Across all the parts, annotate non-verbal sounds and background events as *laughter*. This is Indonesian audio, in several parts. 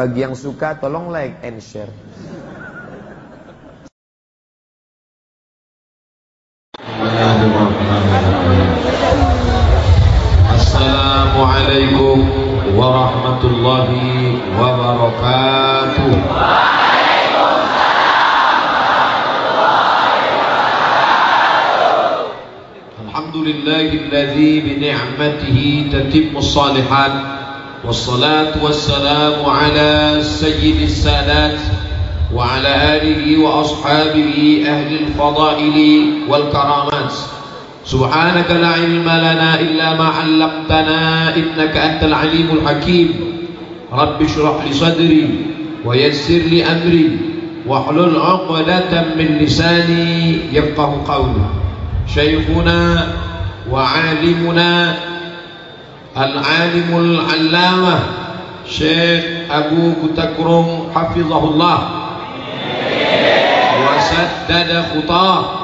Bagi yang suka tolong like and share. Assalamualaikum warahmatullahi wabarakatuh. Alhamdulillahilladzi bi ni'matihi tatimmu shalihat. والصلاة والسلام على سيد السادات وعلى آله وأصحابه أهل الفضائل والكرامات. سبحانك لا علم لنا إلا ما علمتنا إنك أنت العليم الحكيم. رب اشرح لي صدري ويسر لي أمري واحلل عقدة من لساني يفقه قولي. شيخنا وعالمنا Al-Alimul Allamah Syekh Abu Kutakrum Hafizahullah. Wasaddada khutah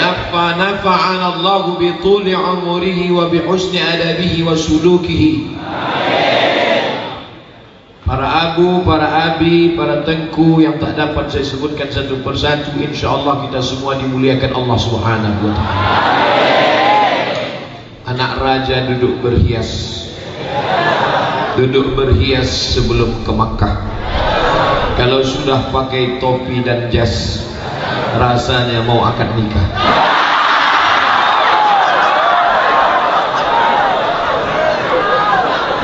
Nafa nafa'ana Allah bi tuli umurihi wa bi husni adabihi wa sulukihi. Para abu, para abi, para tengku yang tak dapat saya sebutkan satu persatu Insya Allah kita semua dimuliakan Allah subhanahu wa ta'ala. Anak raja duduk berhias. Duduk berhias sebelum ke Makkah. Kalau sudah pakai topi dan jas Rasanya mau akad nikah.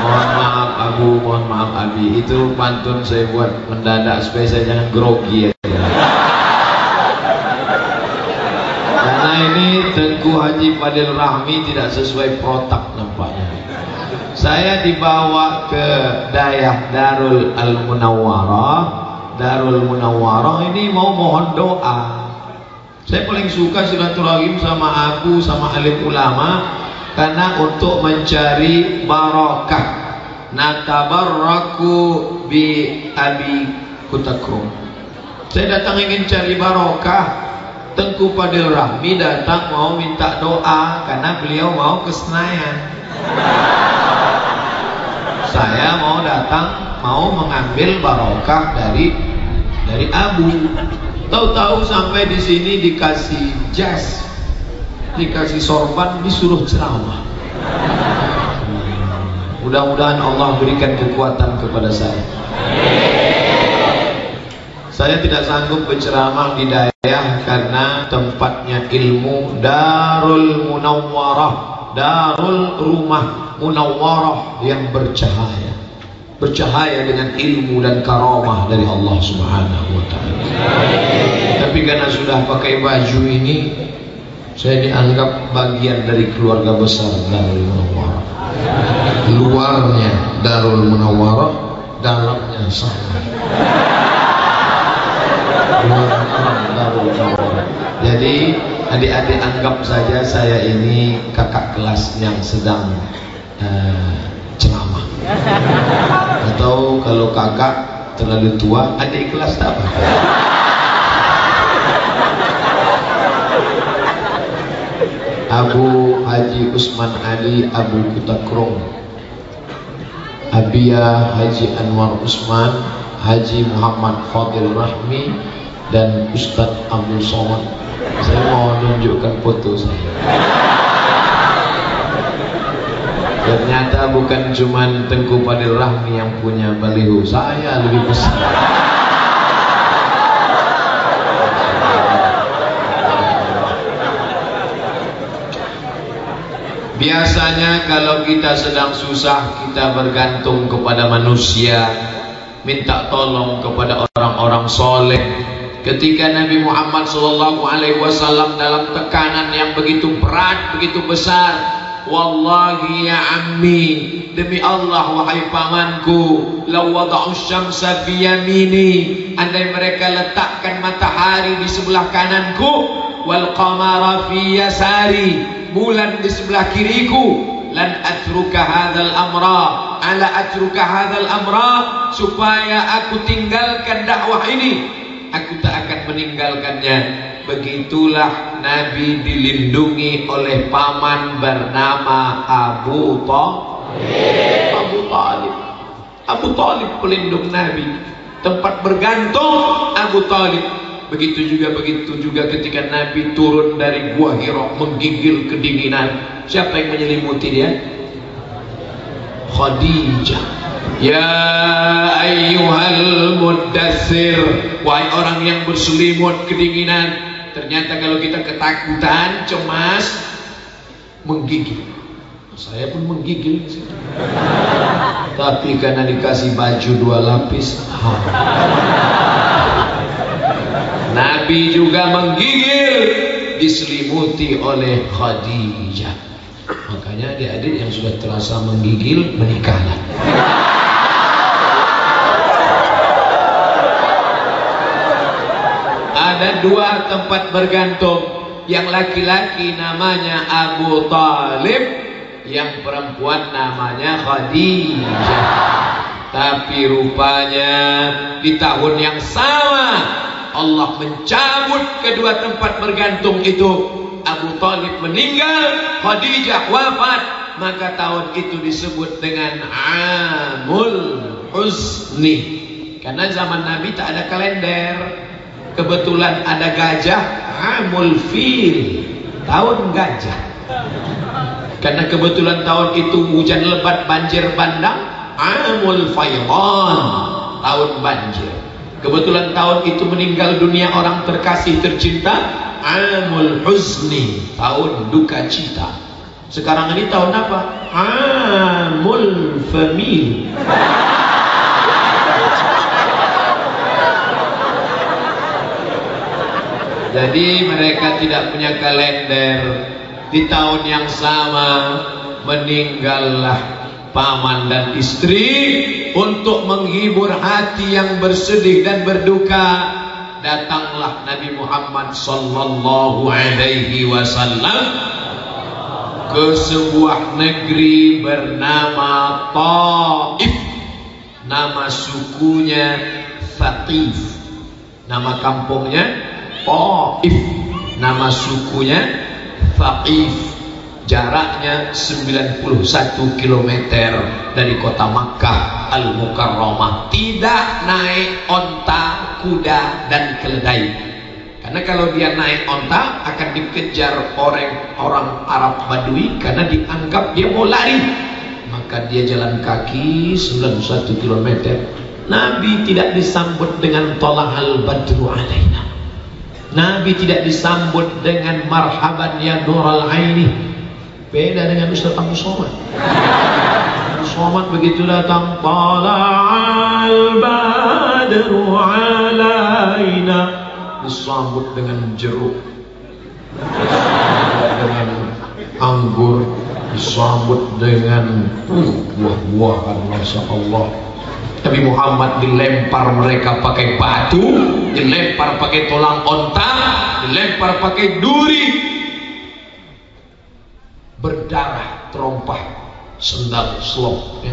Mohon maaf Abu, mohon maaf Abi. Itu pantun saya buat mendadak supaya saya jangan grogi ya. Tengku Haji Fadil Rahmi tidak sesuai protak nampaknya. Saya dibawa ke Dayah Darul Al Munawwarah. Darul Munawwarah ini mau mohon doa. Saya paling suka silaturahim sama aku sama alim ulama karena untuk mencari barokah. Natabarraku bi abi kutakrum. Saya datang ingin cari barokah Tengku Fadil Rahmi datang mau minta doa karena beliau mau ke Senayan. Saya mau datang mau mengambil barokah dari dari Abu. Tahu-tahu sampai di sini dikasih jas, dikasih sorban, disuruh ceramah. Mudah-mudahan Allah berikan kekuatan kepada saya. Saya tidak sanggup berceramah di daerah karena tempatnya ilmu Darul Munawwarah, Darul Rumah Munawwarah yang bercahaya. Bercahaya dengan ilmu dan karamah dari Allah Subhanahu wa taala. Tapi karena sudah pakai baju ini saya dianggap bagian dari keluarga besar Darul Munawwarah. Luarnya Darul Munawwarah, dalamnya sama. Jadi adik-adik anggap saja saya ini kakak kelas yang sedang uh, ceramah. Atau kalau kakak terlalu tua, adik kelas tak apa. Abu Haji Usman Ali Abu Kutakrong Abia Haji Anwar Usman Haji Muhammad Fadil Rahmi dan Ustadz Abdul Somad. Saya mau menunjukkan foto saya. Ternyata bukan cuma Tengku Padil Rahmi yang punya baliho. Saya lebih besar. Biasanya kalau kita sedang susah kita bergantung kepada manusia Minta tolong kepada orang-orang soleh Ketika Nabi Muhammad sallallahu alaihi wasallam dalam tekanan yang begitu berat, begitu besar, wallahi ya ammi, demi Allah wahai pamanku, law wada'u syamsa fi yamini, andai mereka letakkan matahari di sebelah kananku, wal qamara fi yasari, bulan di sebelah kiriku, lan atruka hadzal amra. Ala atruka hadzal amra? Supaya aku tinggalkan dakwah ini aku tak akan meninggalkannya begitulah Nabi dilindungi oleh paman bernama Abu Talib Abu Talib Abu Talib pelindung Nabi. Tempat bergantung Abu Talib. Begitu juga begitu juga ketika Nabi turun dari gua Hira menggigil kedinginan. Siapa yang menyelimuti dia? Khadijah. Ya ayyuhal muddassir Wahai orang yang berselimut kedinginan. Ternyata kalau kita ketakutan, cemas Menggigil. Saya pun menggigil. Tapi karena dikasih baju dua lapis Nabi juga menggigil Diselimuti oleh Khadijah Makanya adik-adik yang sudah terasa menggigil Menikahlah. Ada dua tempat bergantung. Yang laki-laki namanya Abu Talib yang perempuan namanya Khadijah. Tapi rupanya di tahun yang sama Allah mencabut kedua tempat bergantung itu Abu Talib meninggal Khadijah wafat maka tahun itu disebut dengan Amul Husni. Karena zaman Nabi tak ada kalender. Kebetulan ada gajah amul fil tahun gajah. Karena kebetulan tahun itu hujan lebat banjir bandang amul fayran tahun banjir. Kebetulan tahun itu meninggal dunia orang terkasih tercinta amul huzni tahun duka cita. Sekarang ini tahun apa? Amul famil. Jadi mereka tidak punya kalender. Di tahun yang sama Meninggallah paman dan istri Untuk menghibur hati yang bersedih dan berduka Datanglah Nabi Muhammad Sallallahu Alaihi Wasallam Ke sebuah negeri bernama Taif. Nama sukunya Fatif Nama kampungnya Taif. Nama sukunya Faqif jaraknya 91 km dari kota Makkah Al-Mukarramah. Tidak naik onta, kuda dan keledai. Karena kalau dia naik onta akan dikejar orang orang Arab Badui karena dianggap dia mau lari. Maka dia jalan kaki 91 km Nabi tidak disambut dengan tolahal badru alaina. Nabi tidak disambut dengan marhaban ya nural aini. Beda dengan Ustaz Abu Somad. Abu Somad begitu datang tala'al badru alaina disambut dengan jeruk. Dengan anggur disambut dengan buah-buahan Masya Allah Nabi Muhammad dilempar mereka pakai batu, dilempar pakai tulang onta, dilempar pakai duri. Berdarah terompah sendal selop ya.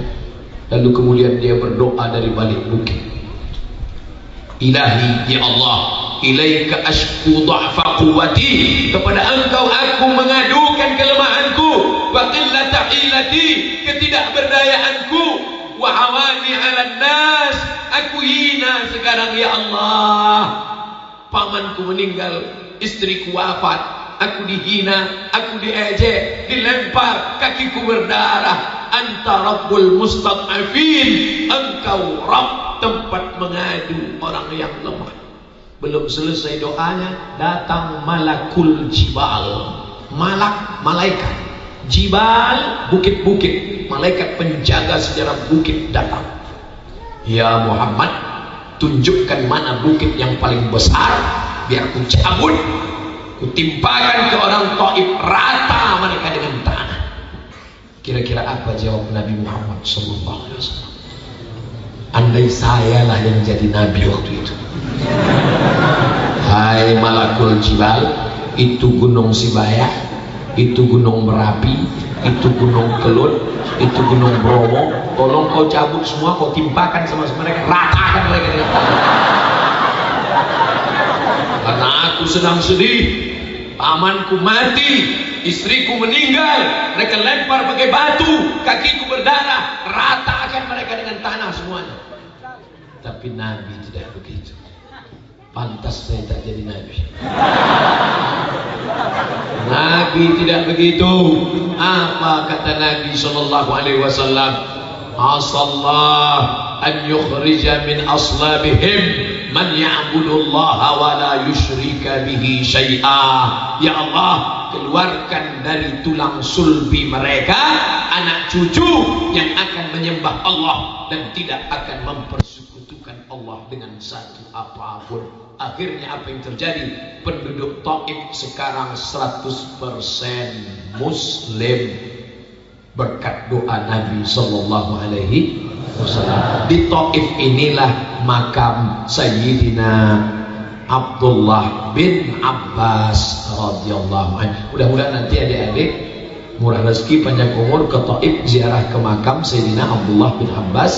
Lalu kemudian dia berdoa dari balik bukit. Ilahi ya Allah, ilaika ashku dha'fa quwwati. Kepada engkau aku mengadukan kelemahanku, wa qillata hilati, ketidakberdayaanku, wahawani ala nas aku hina sekarang ya Allah pamanku meninggal istriku wafat aku dihina aku diejek dilempar kakiku berdarah. Anta rabbul mustad'afin engkau rabb tempat mengadu orang yang lemah. Belum selesai doanya datang malakul jibal. Malak malaikat. Jibal bukit-bukit. Malaikat penjaga sejarah bukit datang. Ya Muhammad, tunjukkan mana bukit yang paling besar, biar ku cabut, ku timpakan ke orang Taif rata mereka dengan tanah. Kira-kira apa jawab Nabi Muhammad sallallahu alaihi wasallam? Andai saya lah yang jadi nabi waktu itu. Hai malakul jibal, itu gunung Sibaya, itu gunung Merapi, itu gunung Kelut, itu gunung Bromo tolong kau cabut semua kau timpakan sama mereka ratakan mereka dengan tanah karena aku sedang sedih pamanku mati istriku meninggal mereka lempar pakai batu kakiku berdarah ratakan mereka dengan tanah semuanya. Tapi Nabi tidak begitu. Pantas saya tak jadi Nabi. Nabi tidak begitu. Apa kata Nabi sallallahu alaihi wasallam? Asallah an yukhrija min aslabihim man ya'budullaha wa la yusyrika bihi syai'a. Ya Allah, keluarkan dari tulang sulbi mereka anak cucu yang akan menyembah Allah dan tidak akan mempersekutukan Allah dengan satu apa pun. Akhirnya apa yang terjadi? Penduduk Taif sekarang 100% muslim berkat doa Nabi sallallahu alaihi wasallam. Di Taif inilah makam Sayyidina Abdullah bin Abbas radhiyallahu anhu. Mudah-mudahan nanti adik-adik murah rezeki panjang umur ke Taif ziarah ke makam Sayyidina Abdullah bin Abbas.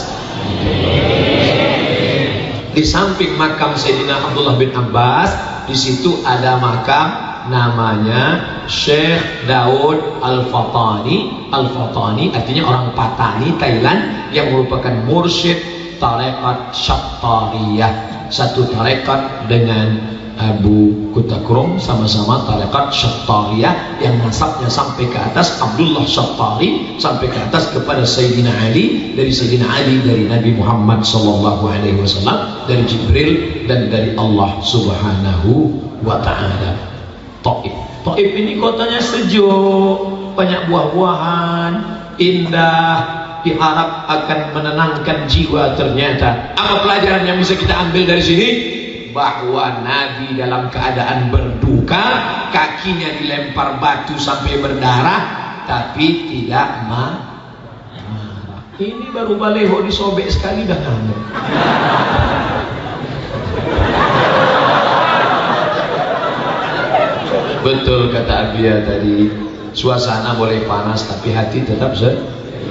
Di samping makam Sayyidina Abdullah bin Abbas, di situ ada makam namanya Syekh Daud Al-Fatani Al-Fatani artinya orang Patani Thailand yang merupakan mursyid tarekat Syattariyah satu tarekat dengan Abu Kutakrum sama-sama tarekat Syattariyah yang nasabnya sampai ke atas Abdullah Syattari sampai ke atas kepada Sayyidina Ali dari Sayyidina Ali dari Nabi Muhammad sallallahu alaihi wasallam dari Jibril dan dari Allah Subhanahu wa taala. Taif. Taif ini kotanya sejuk, banyak buah-buahan, indah, diharap akan menenangkan jiwa ternyata. Apa pelajaran yang bisa kita ambil dari sini? Bahwa Nabi dalam keadaan berduka, kakinya dilempar batu sampai berdarah, tapi tidak marah. Ini baru baleho disobek sekali dah ngamuk. Betul kata Abia tadi. Suasana boleh panas tapi hati tetap se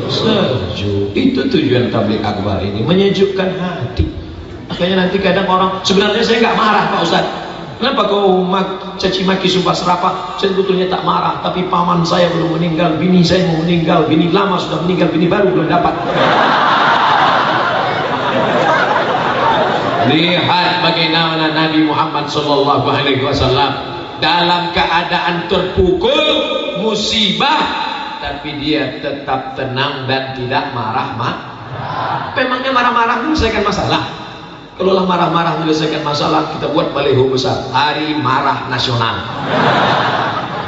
sejuk Itu tujuan tablik akbar ini Menyejukkan hati. Makanya nanti kadang orang Sebenarnya saya nggak marah Pak Ustaz. Kenapa kau mak, caci maki sumpah serapah Saya sebetulnya tak marah Tapi paman saya belum meninggal Bini saya mau meninggal Bini lama sudah meninggal Bini baru belum dapat. Lihat bagaimana Nabi Muhammad Sallallahu Alaihi Wasallam dalam keadaan terpukul musibah tapi dia tetap tenang dan tidak marah-marah. Memangnya marah-marah menyelesaikan masalah? Kalau lah marah-marah menyelesaikan masalah kita buat baliho besar. Hari marah nasional.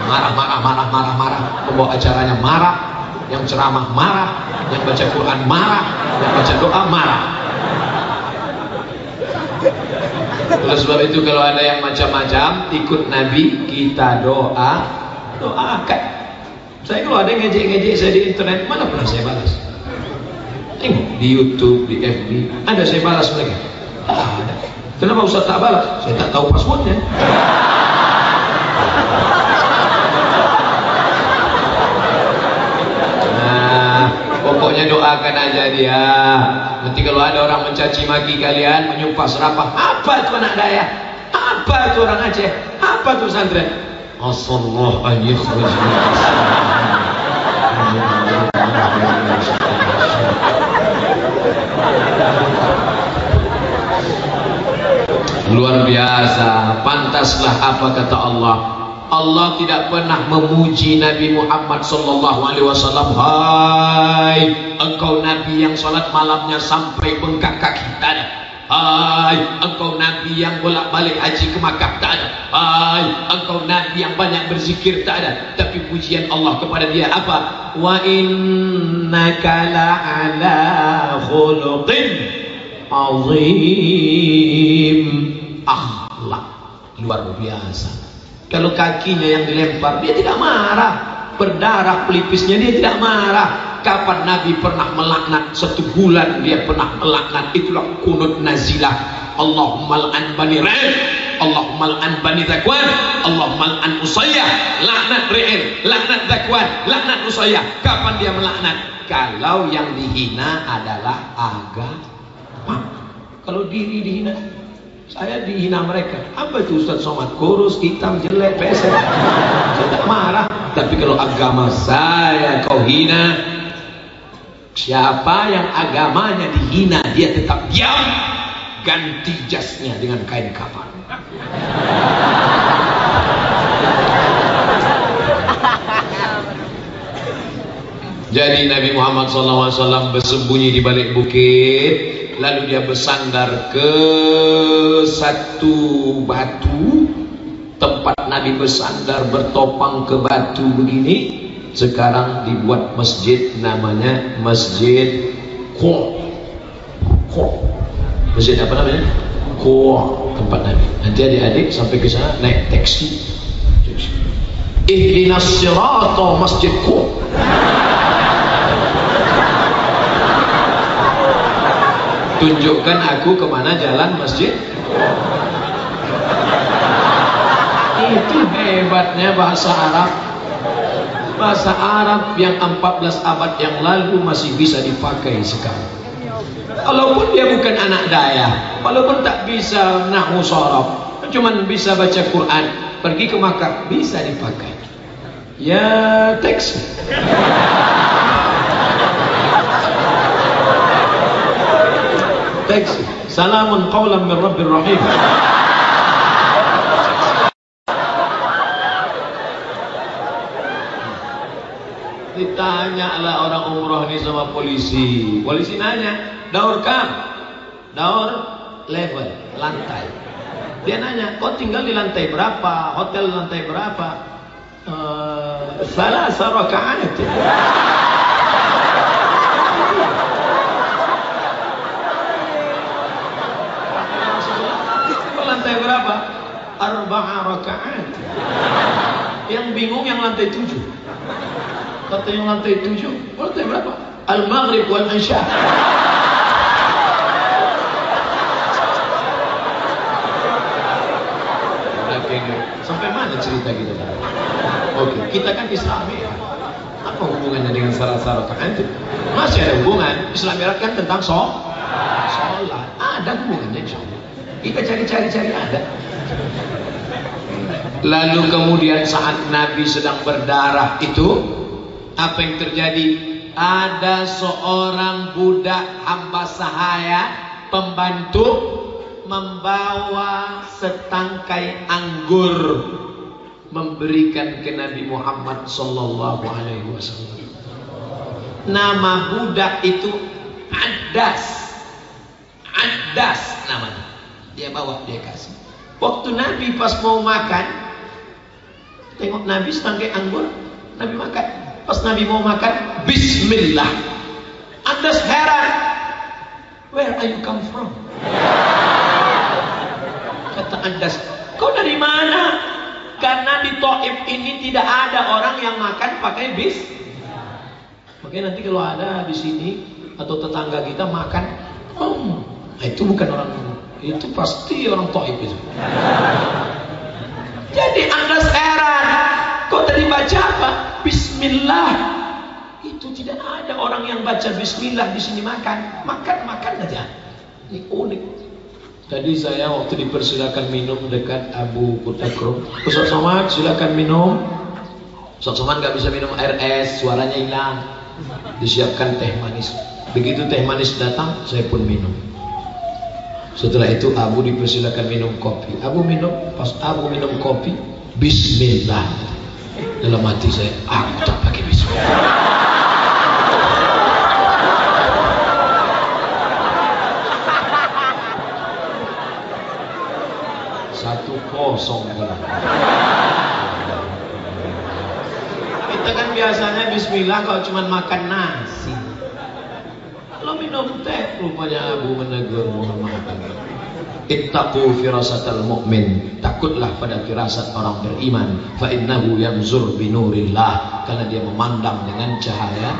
Marah-marah marah-marah marah. Pembawa acaranya marah yang ceramah marah yang baca Quran marah yang baca doa marah oleh sebab itu kalau ada yang macam-macam ikut Nabi kita doa doakan. Saya kalau ada yang ngejek-ngejek saya di internet mana pernah saya balas. Tengok di YouTube, di FB, ada saya balas mereka. ada. Kenapa Ustaz tak balas? Saya tak tahu passwordnya. Pokoknya doakan aja dia. Nanti kalau ada orang mencaci maki kalian, menyumpah serapah, apa itu anak daya? Apa itu orang Aceh? Apa itu santren? Asallahu Luar biasa, pantaslah apa kata Allah Allah tidak pernah memuji Nabi Muhammad sallallahu alaihi wasallam. Hai, engkau nabi yang salat malamnya sampai bengkak kaki. Tak. Hai, engkau nabi yang bolak-balik haji ke Makkah. Tak ada. Hai, engkau nabi yang banyak berzikir. Tak ada. Tapi pujian Allah kepada dia apa? Wa innaka la'ala khuluqin azim. Akhlak luar biasa. Kalau kakinya yang dilempar, dia tidak marah. Berdarah pelipisnya, dia tidak marah. Kapan Nabi pernah melaknat? Satu bulan dia pernah melaknat. Itulah kunut nazilah. Allahumma al'an bani Ra'il. Allahumma al'an bani Zakwan. Allahumma al'an Usayyah. Laknat Ra'il. Laknat Zakwan. Laknat Usayyah. Kapan dia melaknat? Kalau yang dihina adalah agama. Kalau diri dihina, saya dihina mereka. Apa itu Ustaz Somad? Kurus, hitam, jelek, pesek. Saya tak marah. Tapi kalau agama saya kau hina, Siapa yang agamanya dihina, dia tetap diam. Ganti jasnya dengan kain kafan. Jadi Nabi Muhammad SAW bersembunyi di balik bukit, lalu dia bersandar ke satu batu tempat Nabi bersandar bertopang ke batu begini. Sekarang dibuat masjid namanya Masjid Qur. Qur. Masjid apa namanya? Qur tempat Nabi. Nanti adik-adik sampai ke sana naik taksi. Ihdinas sirata Masjid Qur. Tunjukkan aku ke mana jalan masjid. Itu hebatnya bahasa Arab. Bahasa Arab yang 14 abad yang lalu masih bisa dipakai sekarang. Walaupun dia bukan anak daya walaupun tak bisa nahu sorab cuman bisa baca Quran pergi ke Makkah bisa dipakai. Ya teks taxi. Salamun qawlan min Rabbir Rahim. Ditanya lah orang umroh ini sama polisi. Polisi nanya, daur kam? Daur level, lantai. Dia nanya, kau tinggal di lantai berapa? Hotel lantai berapa? Uh, salah sarakaat. lantai berapa? Arba'a rakaat. Yang bingung yang lantai tujuh. Kata yang lantai tujuh, lantai berapa? Al-Maghrib wal Isya. Sampai mana cerita kita? Oke, kita kan Islami. Apa hubungannya dengan salah-salah itu? Masih ada hubungan. Islam kan tentang sholat. Ada hubungannya insya Allah. Kita cari-cari-cari ada. Lalu kemudian saat Nabi sedang berdarah itu, apa yang terjadi? Ada seorang budak hamba sahaya, pembantu, membawa setangkai anggur memberikan ke Nabi Muhammad sallallahu alaihi wasallam. Nama budak itu Adas. Adas. Dia bawa, dia kasih. Waktu Nabi pas mau makan, tengok Nabi setangkai anggur, Nabi makan. Pas Nabi mau makan, Bismillah. Andas heran. Where are you come from? Kata Andas, kau dari mana? Karena di Taif ini tidak ada orang yang makan pakai bis. Makanya nanti kalau ada di sini atau tetangga kita makan, oh, itu bukan orang itu pasti orang Taif itu. Jadi anda heran, kau tadi baca apa? Bismillah. Itu tidak ada orang yang baca Bismillah di sini makan, makan makan aja. Ini unik. Tadi saya waktu dipersilakan minum dekat Abu Kutakrum, Ustaz Somad silakan minum. Ustaz Somad nggak bisa minum air es, suaranya hilang. Disiapkan teh manis. Begitu teh manis datang, saya pun minum. Setelah itu Abu dipersilakan minum kopi. Abu minum, pas Abu minum kopi, Bismillah. Dalam hati saya, aku tak pakai Bismillah. Satu kosong Kita kan biasanya Bismillah kalau cuma makan nasi. Minum teh, rupanya Abu menegur Muhammad. Ittaqu firasatal mu'min. Takutlah pada firasat orang beriman. Fa innahu yanzur binurillah. Karena dia memandang dengan cahaya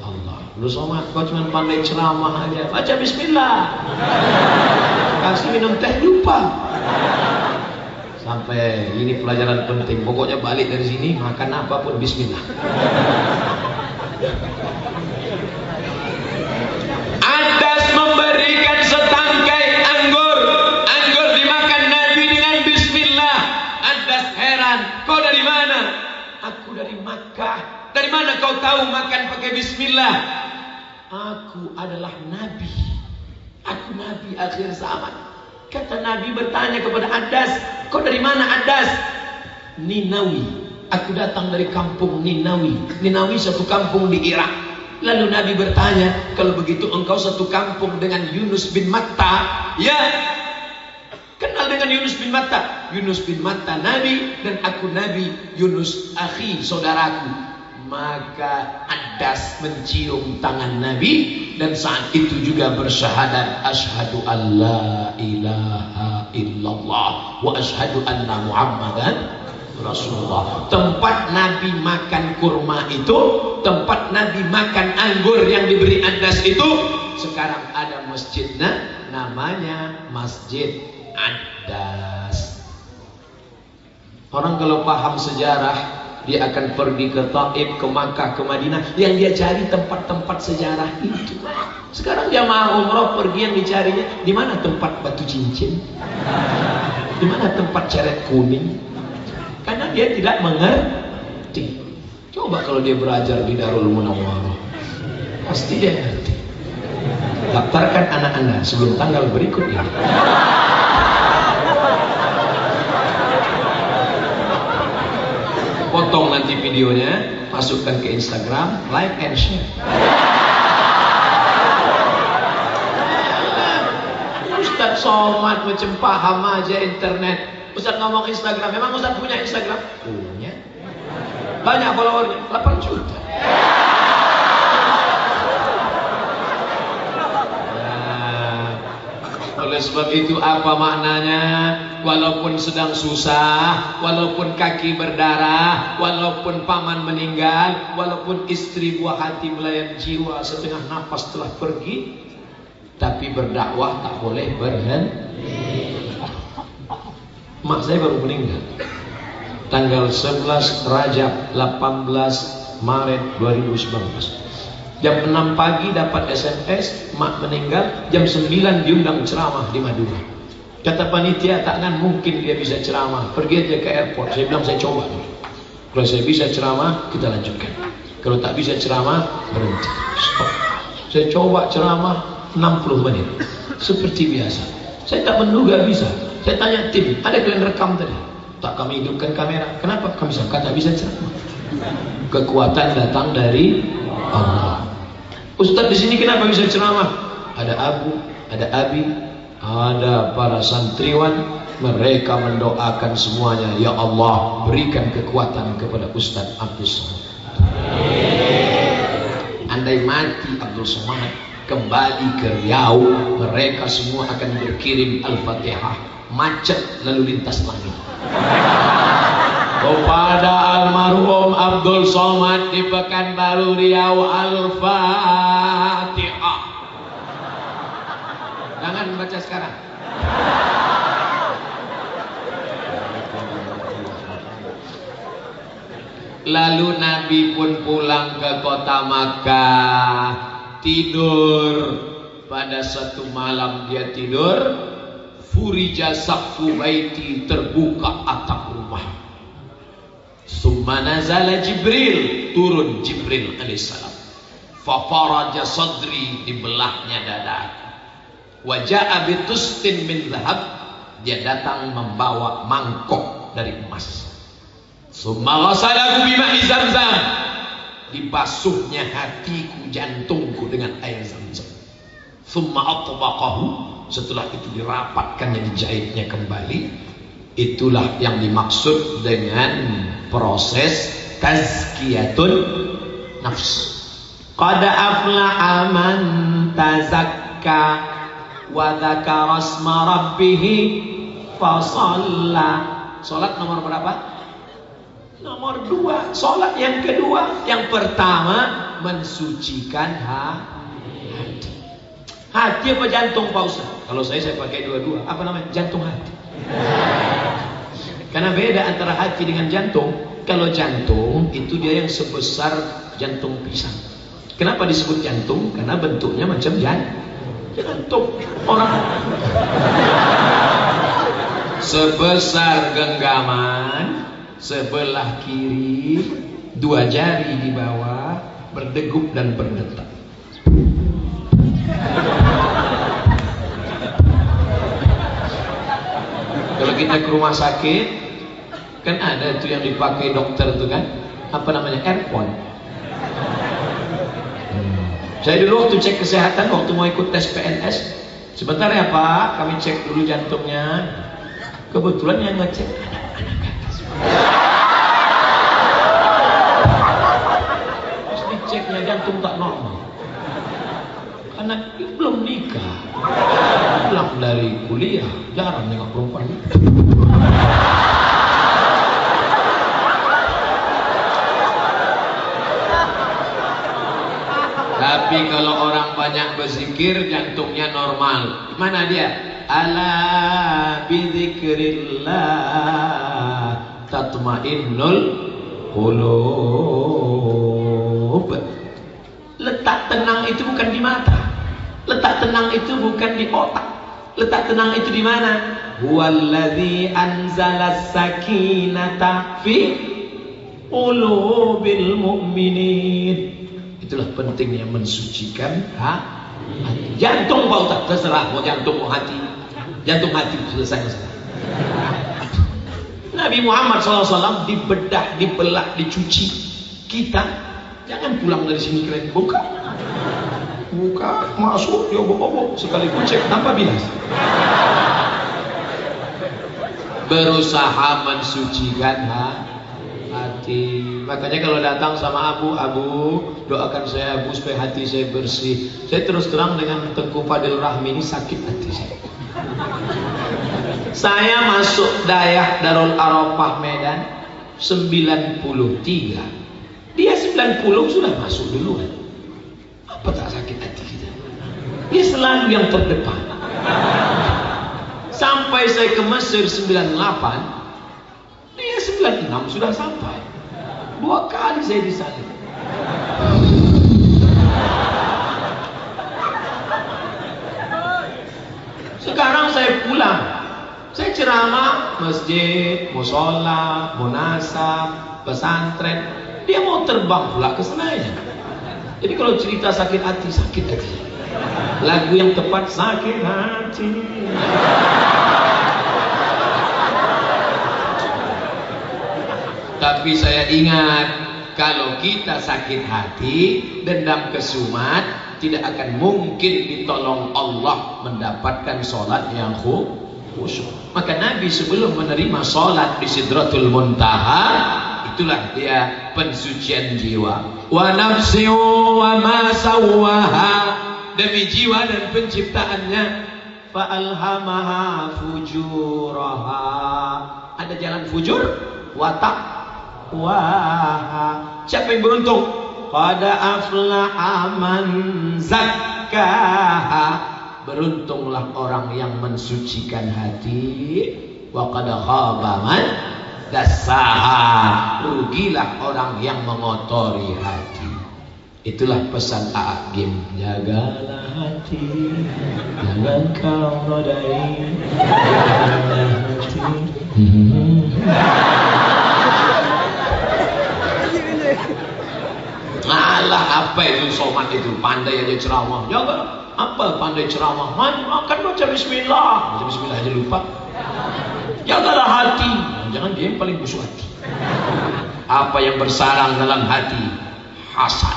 Allah. Lu somat, kau cuma pandai ceramah aja. Baca bismillah. Kasih minum teh lupa. Sampai ini pelajaran penting. Pokoknya balik dari sini makan apa pun bismillah. Tahu makan pakai bismillah? Aku adalah Nabi. Aku Nabi akhir zaman. Kata Nabi bertanya kepada Adas. Kau dari mana Adas? Ninawi. Aku datang dari kampung Ninawi. Ninawi satu kampung di Irak. Lalu Nabi bertanya, kalau begitu engkau satu kampung dengan Yunus bin Matta? Ya. Kenal dengan Yunus bin Matta? Yunus bin Matta Nabi dan aku Nabi Yunus akhi saudaraku. Maka Adas mencium tangan Nabi dan saat itu juga bersyahadat asyhadu alla ilaha illallah wa asyhadu anna Muhammadan Rasulullah. Tempat Nabi makan kurma itu, tempat Nabi makan anggur yang diberi Adas itu, sekarang ada masjidnya, namanya Masjid Adas. Orang kalau paham sejarah, dia akan pergi ke Taif, ke Makkah, ke Madinah, yang dia cari tempat-tempat sejarah itu. Sekarang dia mau umroh pergi yang dicarinya, di mana tempat batu cincin? Di mana tempat ceret kuning? Karena dia tidak mengerti. Coba kalau dia belajar di Darul Munawwarah. Pasti dia ngerti. Daftarkan anak anda sebelum tanggal berikutnya. Potong nanti videonya, masukkan ke Instagram, like and share. Ustaz Somad macam paham aja internet Ustaz ngomong Instagram, memang Ustaz punya Instagram? Punya. Banyak followernya, 8 juta. Nah, oleh sebab itu apa maknanya? Walaupun sedang susah, walaupun kaki berdarah, walaupun paman meninggal, walaupun istri buah hati melayan jiwa setengah nafas telah pergi, tapi berdakwah tak boleh berhenti. Mak saya baru meninggal. Tanggal 11 Rajab 18 Maret 2019 Jam 6 pagi dapat SMS Mak meninggal. Jam 9 diundang ceramah di Madura Kata panitia takkan mungkin dia bisa ceramah Pergi aja ke airport Saya bilang saya coba dulu Kalau saya bisa ceramah kita lanjutkan Kalau tak bisa ceramah berhenti Stop Saya coba ceramah 60 menit Seperti biasa Saya tak menduga bisa saya tanya tim, ada kalian rekam tadi? Tak kami hidupkan kamera. Kenapa? Kami kata bisa ceramah. Kekuatan datang dari Allah. Ustaz di sini kenapa bisa ceramah? Ada Abu, ada Abi, ada para santriwan. Mereka mendoakan semuanya. Ya Allah, berikan kekuatan kepada Ustaz Abdul Somad. Andai mati Abdul Somad kembali ke Riau, mereka semua akan berkirim Al-Fatihah macet lalu lintas langit kepada almarhum Abdul Somad di Pekanbaru Riau Al-Fatihah jangan baca sekarang Lalu Nabi pun pulang ke kota Makkah Tidur Pada satu malam dia tidur Furija sakfu baiti terbuka atap rumah. Summa nazala Jibril, turun Jibril alaihissalam. Fafaraja sadri dibelahnya dada. Wajah abitustin min zahab, dia datang membawa mangkok dari emas. Summa ghasalahu bima'i zamzam. Dibasuhnya hatiku jantungku dengan air zamzam. Summa atbaqahu setelah itu dirapatkan yang dijahitnya kembali itulah yang dimaksud dengan proses tazkiyatun nafs qad aflaha man tazakka wa dzakara rabbih fa salat nomor berapa nomor dua salat yang kedua yang pertama mensucikan hati hati apa jantung Pak Ustaz kalau saya saya pakai dua-dua. Apa namanya? Jantung hati. Karena beda antara hati dengan jantung. Kalau jantung itu dia yang sebesar jantung pisang. Kenapa disebut jantung? Karena bentuknya macam jantung. Untuk orang. Sebesar genggaman sebelah kiri dua jari di bawah berdegup dan berdetak. Kalau kita ke rumah sakit kan ada itu yang dipakai dokter tuh kan? Apa namanya? Earphone saya dulu waktu cek kesehatan, waktu mau ikut tes PNS, sebentar ya Pak, kami cek dulu jantungnya. Kebetulan yang ngecek anak-anak jantung tak normal. Anak belum nikah, pulang dari kuliah, jarang nengok perempuan itu. Tapi kalau orang banyak berzikir jantungnya normal. Mana dia? Ala bidzikrillah tatmainnul qulub. Letak tenang itu bukan di mata. Letak tenang itu bukan di otak. Letak tenang itu di mana? Huwallazi anzalas sakinata fi qulubil mu'minin. Itulah pentingnya mensucikan hati. Jantung Pak Ustaz, terserah mau jantung mau hati. Jantung hati selesai masalah. Nabi Muhammad SAW dibedah, dibelah, dicuci. Kita jangan pulang dari sini keren buka. Buka, masuk, dia obok-obok. Sekali cek tanpa bilas. Berusaha mensucikan hati. Makanya kalau datang sama Abu, Abu doakan saya Abu supaya hati saya bersih. Saya terus terang dengan Tengku Fadil Rahmi ini sakit hati saya. Saya masuk Dayak Darul Arafah Medan 93. Dia 90 sudah masuk duluan. Apa tak sakit hati kita? Dia selalu yang terdepan. Sampai saya ke Mesir 98, dia 96 sudah sampai. Dua kali saya disalib. Sekarang saya pulang. Saya ceramah masjid, musola, munasab, pesantren. Dia mau terbang pula ke Senayan. Jadi kalau cerita sakit hati, sakit hati. Lagu yang tepat sakit hati. Tapi saya ingat kalau kita sakit hati, dendam kesumat, tidak akan mungkin ditolong Allah mendapatkan solat yang khusyuk. Maka Nabi sebelum menerima solat di Sidratul Muntaha, itulah dia pensucian jiwa. Wa nafsi wa ma sawaha demi jiwa dan penciptaannya fa alhamaha fujuraha. Ada jalan fujur, watak Wah, siapa yang beruntung? Pada aflaha man zakkaha. Beruntunglah orang yang mensucikan hati. Wa qad khaba man. Rugilah orang yang mengotori hati. Itulah pesan Agim. Jagalah hati, jangan kau nodai. Jagalah hati. *laughs* Alah apa itu somat itu pandai aja ceramah. Ya kan? Apa pandai ceramah? Makan baca bismillah. Baca bismillah aja lupa. Jagalah hati. Jangan dia yang paling busuk hati. Apa yang bersarang dalam hati? Hasad,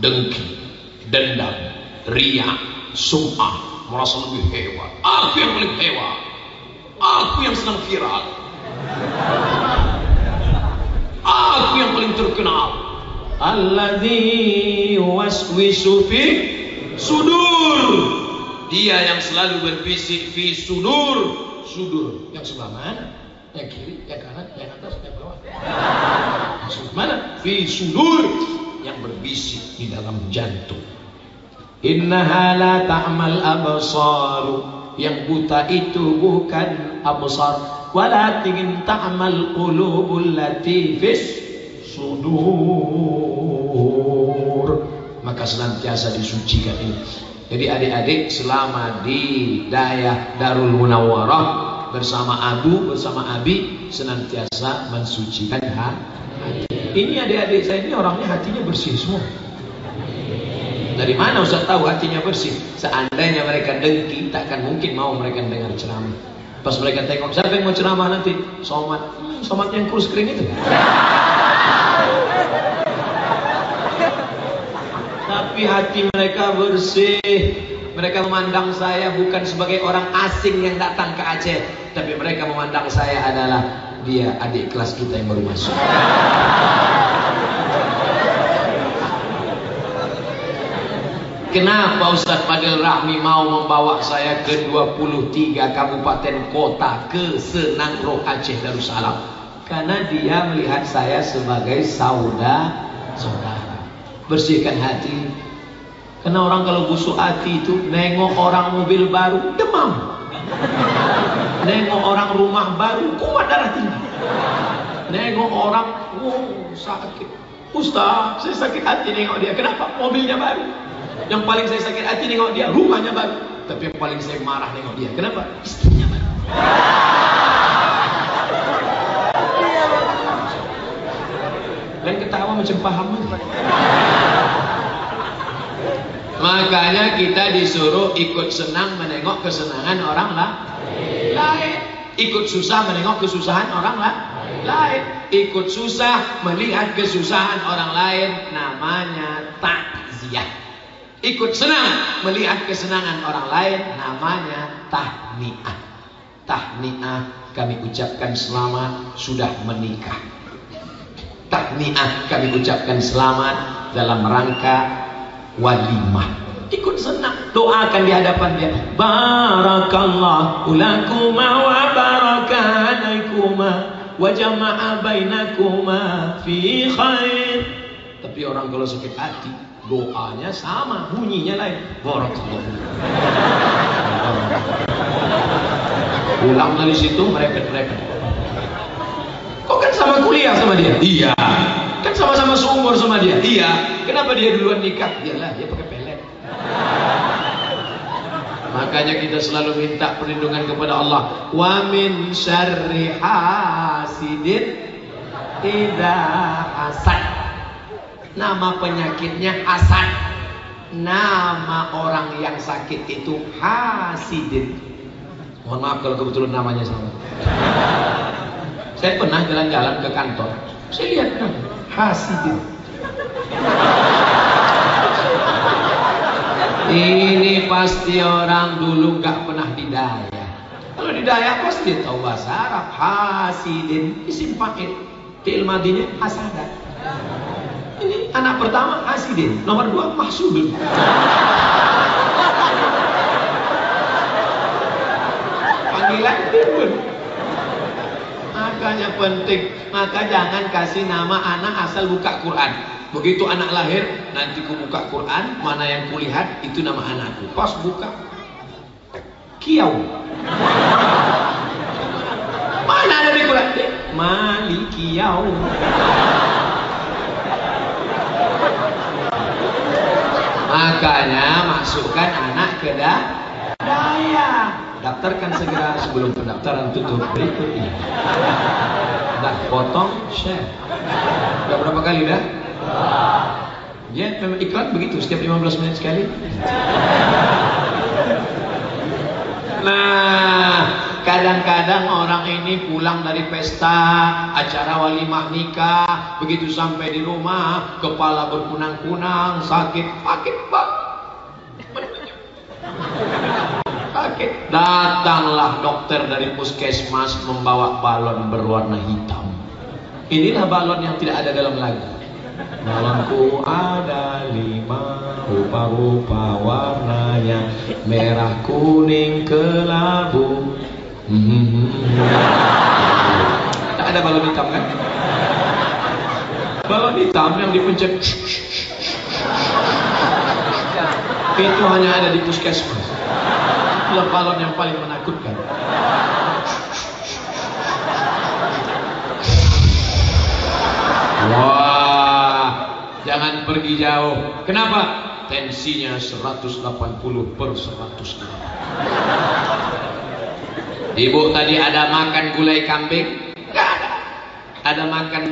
dengki, dendam, ria, sum'ah, merasa lebih hebat. Aku yang paling hebat. Aku yang senang viral. Aku yang paling terkenal alladzi waswisu fi sudur. Dia yang selalu berbisik fi sudur. Sudur. Yang sebelah mana? Yang kiri yang kanan yang atas yang bawah. *laughs* Maksud mana? Fi sudur. Yang berbisik di dalam jantung. Innaha la ta'mal absar yang buta itu bukan absar. Walakin ta'mal qulubul latifis sudur maka senantiasa disucikan ini jadi adik-adik selama di daya Darul Munawwarah bersama Abu bersama Abi senantiasa mensucikan hati ini adik-adik saya ini orangnya hatinya bersih semua dari mana Ustaz tahu hatinya bersih seandainya mereka dengki takkan mungkin mau mereka dengar ceramah Pas mereka tengok, siapa yang mau ceramah nanti? Somat. Hmm, somat yang kurus kering itu. Tapi hati mereka bersih. Mereka memandang saya bukan sebagai orang asing yang datang ke Aceh. Tapi mereka memandang saya adalah dia adik kelas kita yang baru masuk. Kenapa Ustaz Fadil Rahmi mau membawa saya ke 23 kabupaten kota ke Senang Roh Aceh Darussalam? Karena dia melihat saya sebagai saudara saudara. Bersihkan hati. Karena orang kalau busuk hati itu nengok orang mobil baru demam. Nengok orang rumah baru kumat darah tinggi. Nengok orang oh, sakit. Ustaz, saya sakit hati nengok dia. Kenapa? Mobilnya baru. Yang paling saya sakit hati nengok dia, rumahnya baru. Tapi yang paling saya marah nengok dia. Kenapa? Istrinya baru. Dan ketawa macam paham. Makanya kita disuruh ikut senang menengok kesenangan orang lah. Lain. Ikut susah menengok kesusahan orang lah. Lain. Ikut susah melihat kesusahan orang lain. Namanya takziah. Ikut senang melihat kesenangan orang lain namanya tahniah. Tahniah kami ucapkan selamat sudah menikah. Tahniah kami ucapkan selamat dalam rangka walimah. Ikut senang doakan di hadapan dia. Barakallahu lakuma wa barakalaikuma wa jama'a bainakuma fi khair. Tapi orang kalau sakit hati Doanya sama, bunyinya lain. Barakallahu. Pulang dari situ merepet-merepet. Kok kan sama kuliah sama dia? Iya. Kan sama-sama seumur sama dia? Iya. Kenapa dia duluan nikah? Iyalah, dia pakai pelet. Makanya kita selalu minta perlindungan kepada Allah. Wa min syarri hasidin idza hasad. Nama penyakitnya asad. Nama orang yang sakit itu hasidin. Mohon maaf kalau kebetulan namanya sama. Saya pernah jalan-jalan ke kantor. Saya lihat hasidin. Ini pasti orang dulu nggak pernah didaya. Kalau didaya pasti tahu bahasa Arab. Hasidin isim paket. Fi'il madinya hasadat. Ini anak pertama Hasidin, nomor dua Mahsudun. Panggilan timbul. Makanya penting, maka jangan kasih nama anak asal buka Quran. Begitu anak lahir, nanti ku buka Quran, mana yang kulihat itu nama anakku. Pas buka, kiau. Mana ada di Quran? Malikiau. Makanya masukkan anak ke daya. Daftarkan segera sebelum pendaftaran tutup berikut ini. Dah potong share. Udah berapa kali dah? Ya, memang iklan begitu setiap 15 menit sekali. Nah, Kadang-kadang orang ini pulang dari pesta, acara walimah nikah, begitu sampai di rumah, kepala berkunang-kunang, sakit, sakit pak. Sakit. Datanglah dokter dari puskesmas membawa balon berwarna hitam. Inilah balon yang tidak ada dalam lagu. Balonku ada lima rupa-rupa warnanya merah kuning kelabu *laughs* Tak ada balon hitam kan? Balon hitam yang dipencet Itu hanya ada di puskesmas Itulah balon yang paling menakutkan Wah Jangan pergi jauh Kenapa? Tensinya 180 per 100 Ibu tadi ada makan gulai kambing? Tidak ada. Ada makan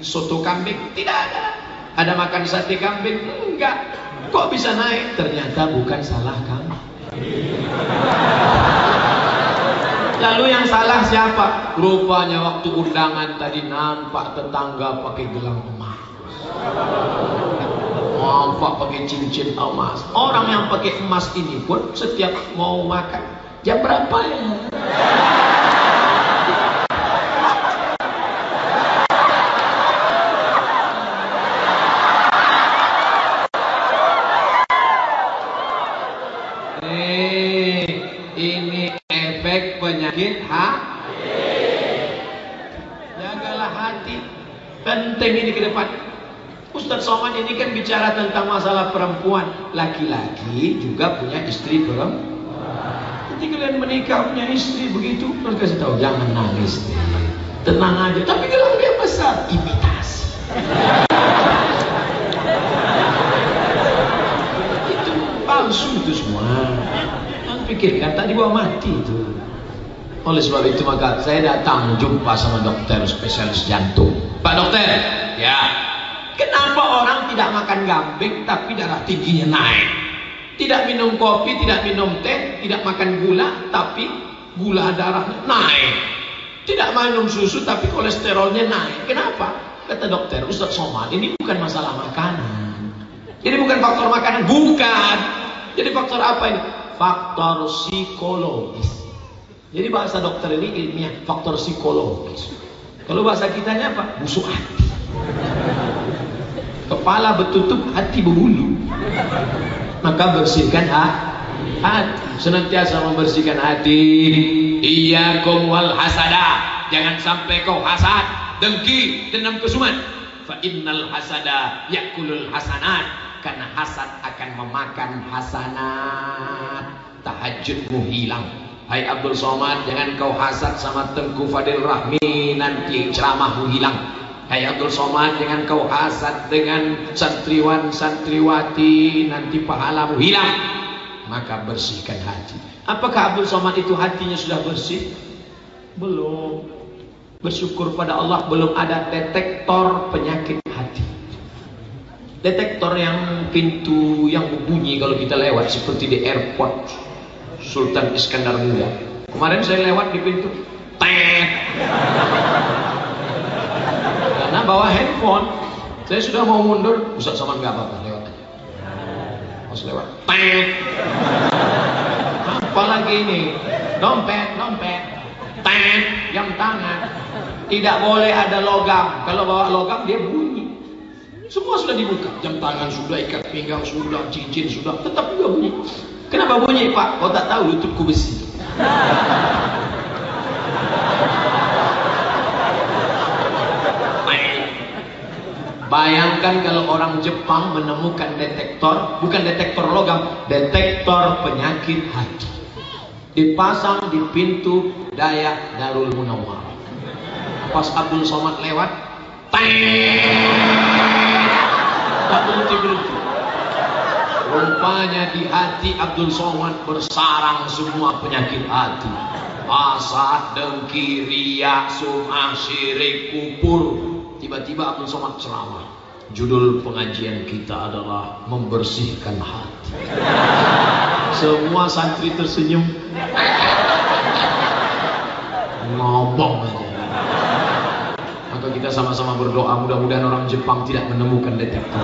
soto kambing? Tidak ada. Ada makan sate kambing? Enggak. Kok bisa naik? Ternyata bukan salah kamu. Lalu yang salah siapa? Rupanya waktu undangan tadi nampak tetangga pakai gelang emas. Nampak pakai cincin emas. Orang yang pakai emas ini pun setiap mau makan jam berapa ya? penyakit hati. Jagalah hati. Ini ke depan. Ustaz Somad ini kan bicara tentang masalah perempuan. Laki-laki juga punya istri perempuan. Nanti kalian menikah punya istri begitu, terus kasih tahu jangan nangis. Tenang aja. Tapi kalau dia besar, imitasi. itu palsu itu semua. Jangan pikirkan tadi gua mati itu. Oleh sebab itu maka saya datang jumpa sama dokter spesialis jantung. Pak dokter, ya. Kenapa orang tidak makan gambing tapi darah tingginya naik? Tidak minum kopi, tidak minum teh, tidak makan gula tapi gula darahnya naik. Tidak minum susu tapi kolesterolnya naik. Kenapa? Kata dokter, Ustaz Somad, ini bukan masalah makanan. Ini bukan faktor makanan, bukan. Jadi faktor apa ini? Faktor psikologis. Jadi bahasa dokter ini ilmiah faktor psikologis. Kalau bahasa kitanya apa? Busuk hati. Kepala bertutup, hati berbulu. Maka bersihkan hati. Senantiasa membersihkan hati. Iyyakum wal hasada. Jangan sampai kau hasad, dengki, dendam kesumat. Fa innal hasada yakulul hasanat. Karena hasad akan memakan hasanat. Tahajudmu hilang. Hai Abdul Somad, jangan kau hasad sama Tengku Fadil Rahmi nanti ceramahmu hilang. Hai Abdul Somad, jangan kau hasad dengan santriwan santriwati nanti pahalamu hilang. Maka bersihkan hati. Apakah Abdul Somad itu hatinya sudah bersih? Belum. Bersyukur pada Allah belum ada detektor penyakit hati. Detektor yang pintu yang berbunyi kalau kita lewat seperti di airport Sultan Iskandar Muda. Kemarin saya lewat di pintu, tet. Karena bawa handphone, saya sudah mau mundur, Ustaz sama nggak apa-apa, lewat aja. Pas lewat, tet. Apalagi ini, dompet, dompet, tet, jam tangan. Tidak boleh ada logam. Kalau bawa logam dia bunyi. Semua sudah dibuka. Jam tangan sudah, ikat pinggang sudah, cincin sudah, tetap juga bunyi. Kenapa bunyi pak? Kau tak tahu lututku besi. Bayangkan kalau orang Jepang menemukan detektor, bukan detektor logam, detektor penyakit hati. Dipasang di pintu Dayak Darul Munawwar. Pas Abdul Somad lewat, tak berhenti berhenti. Rupanya di hati Abdul Somad bersarang semua penyakit hati. Hasad, dengki, riak, sum'ah, syirik, kupur. Tiba-tiba Abdul Somad ceramah. Judul pengajian kita adalah membersihkan hati. Semua santri tersenyum. Ngobong aja. Maka kita sama-sama berdoa mudah-mudahan orang Jepang tidak menemukan detektor.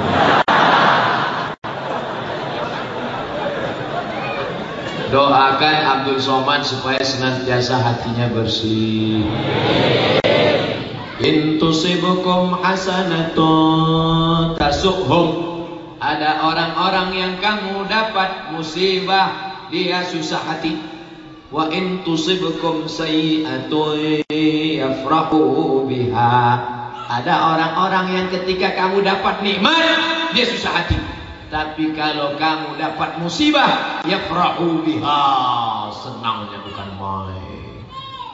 Doakan Abdul Somad supaya senantiasa hatinya bersih. Intusibukum hasanatun tasukhum. Ada orang-orang yang kamu dapat musibah, dia susah hati. Wa intusibukum sayi'atun yafrahu biha. Ada orang-orang yang ketika kamu dapat nikmat, dia susah hati. Tapi kalau kamu dapat musibah, ya yafrahu biha. Senangnya bukan main.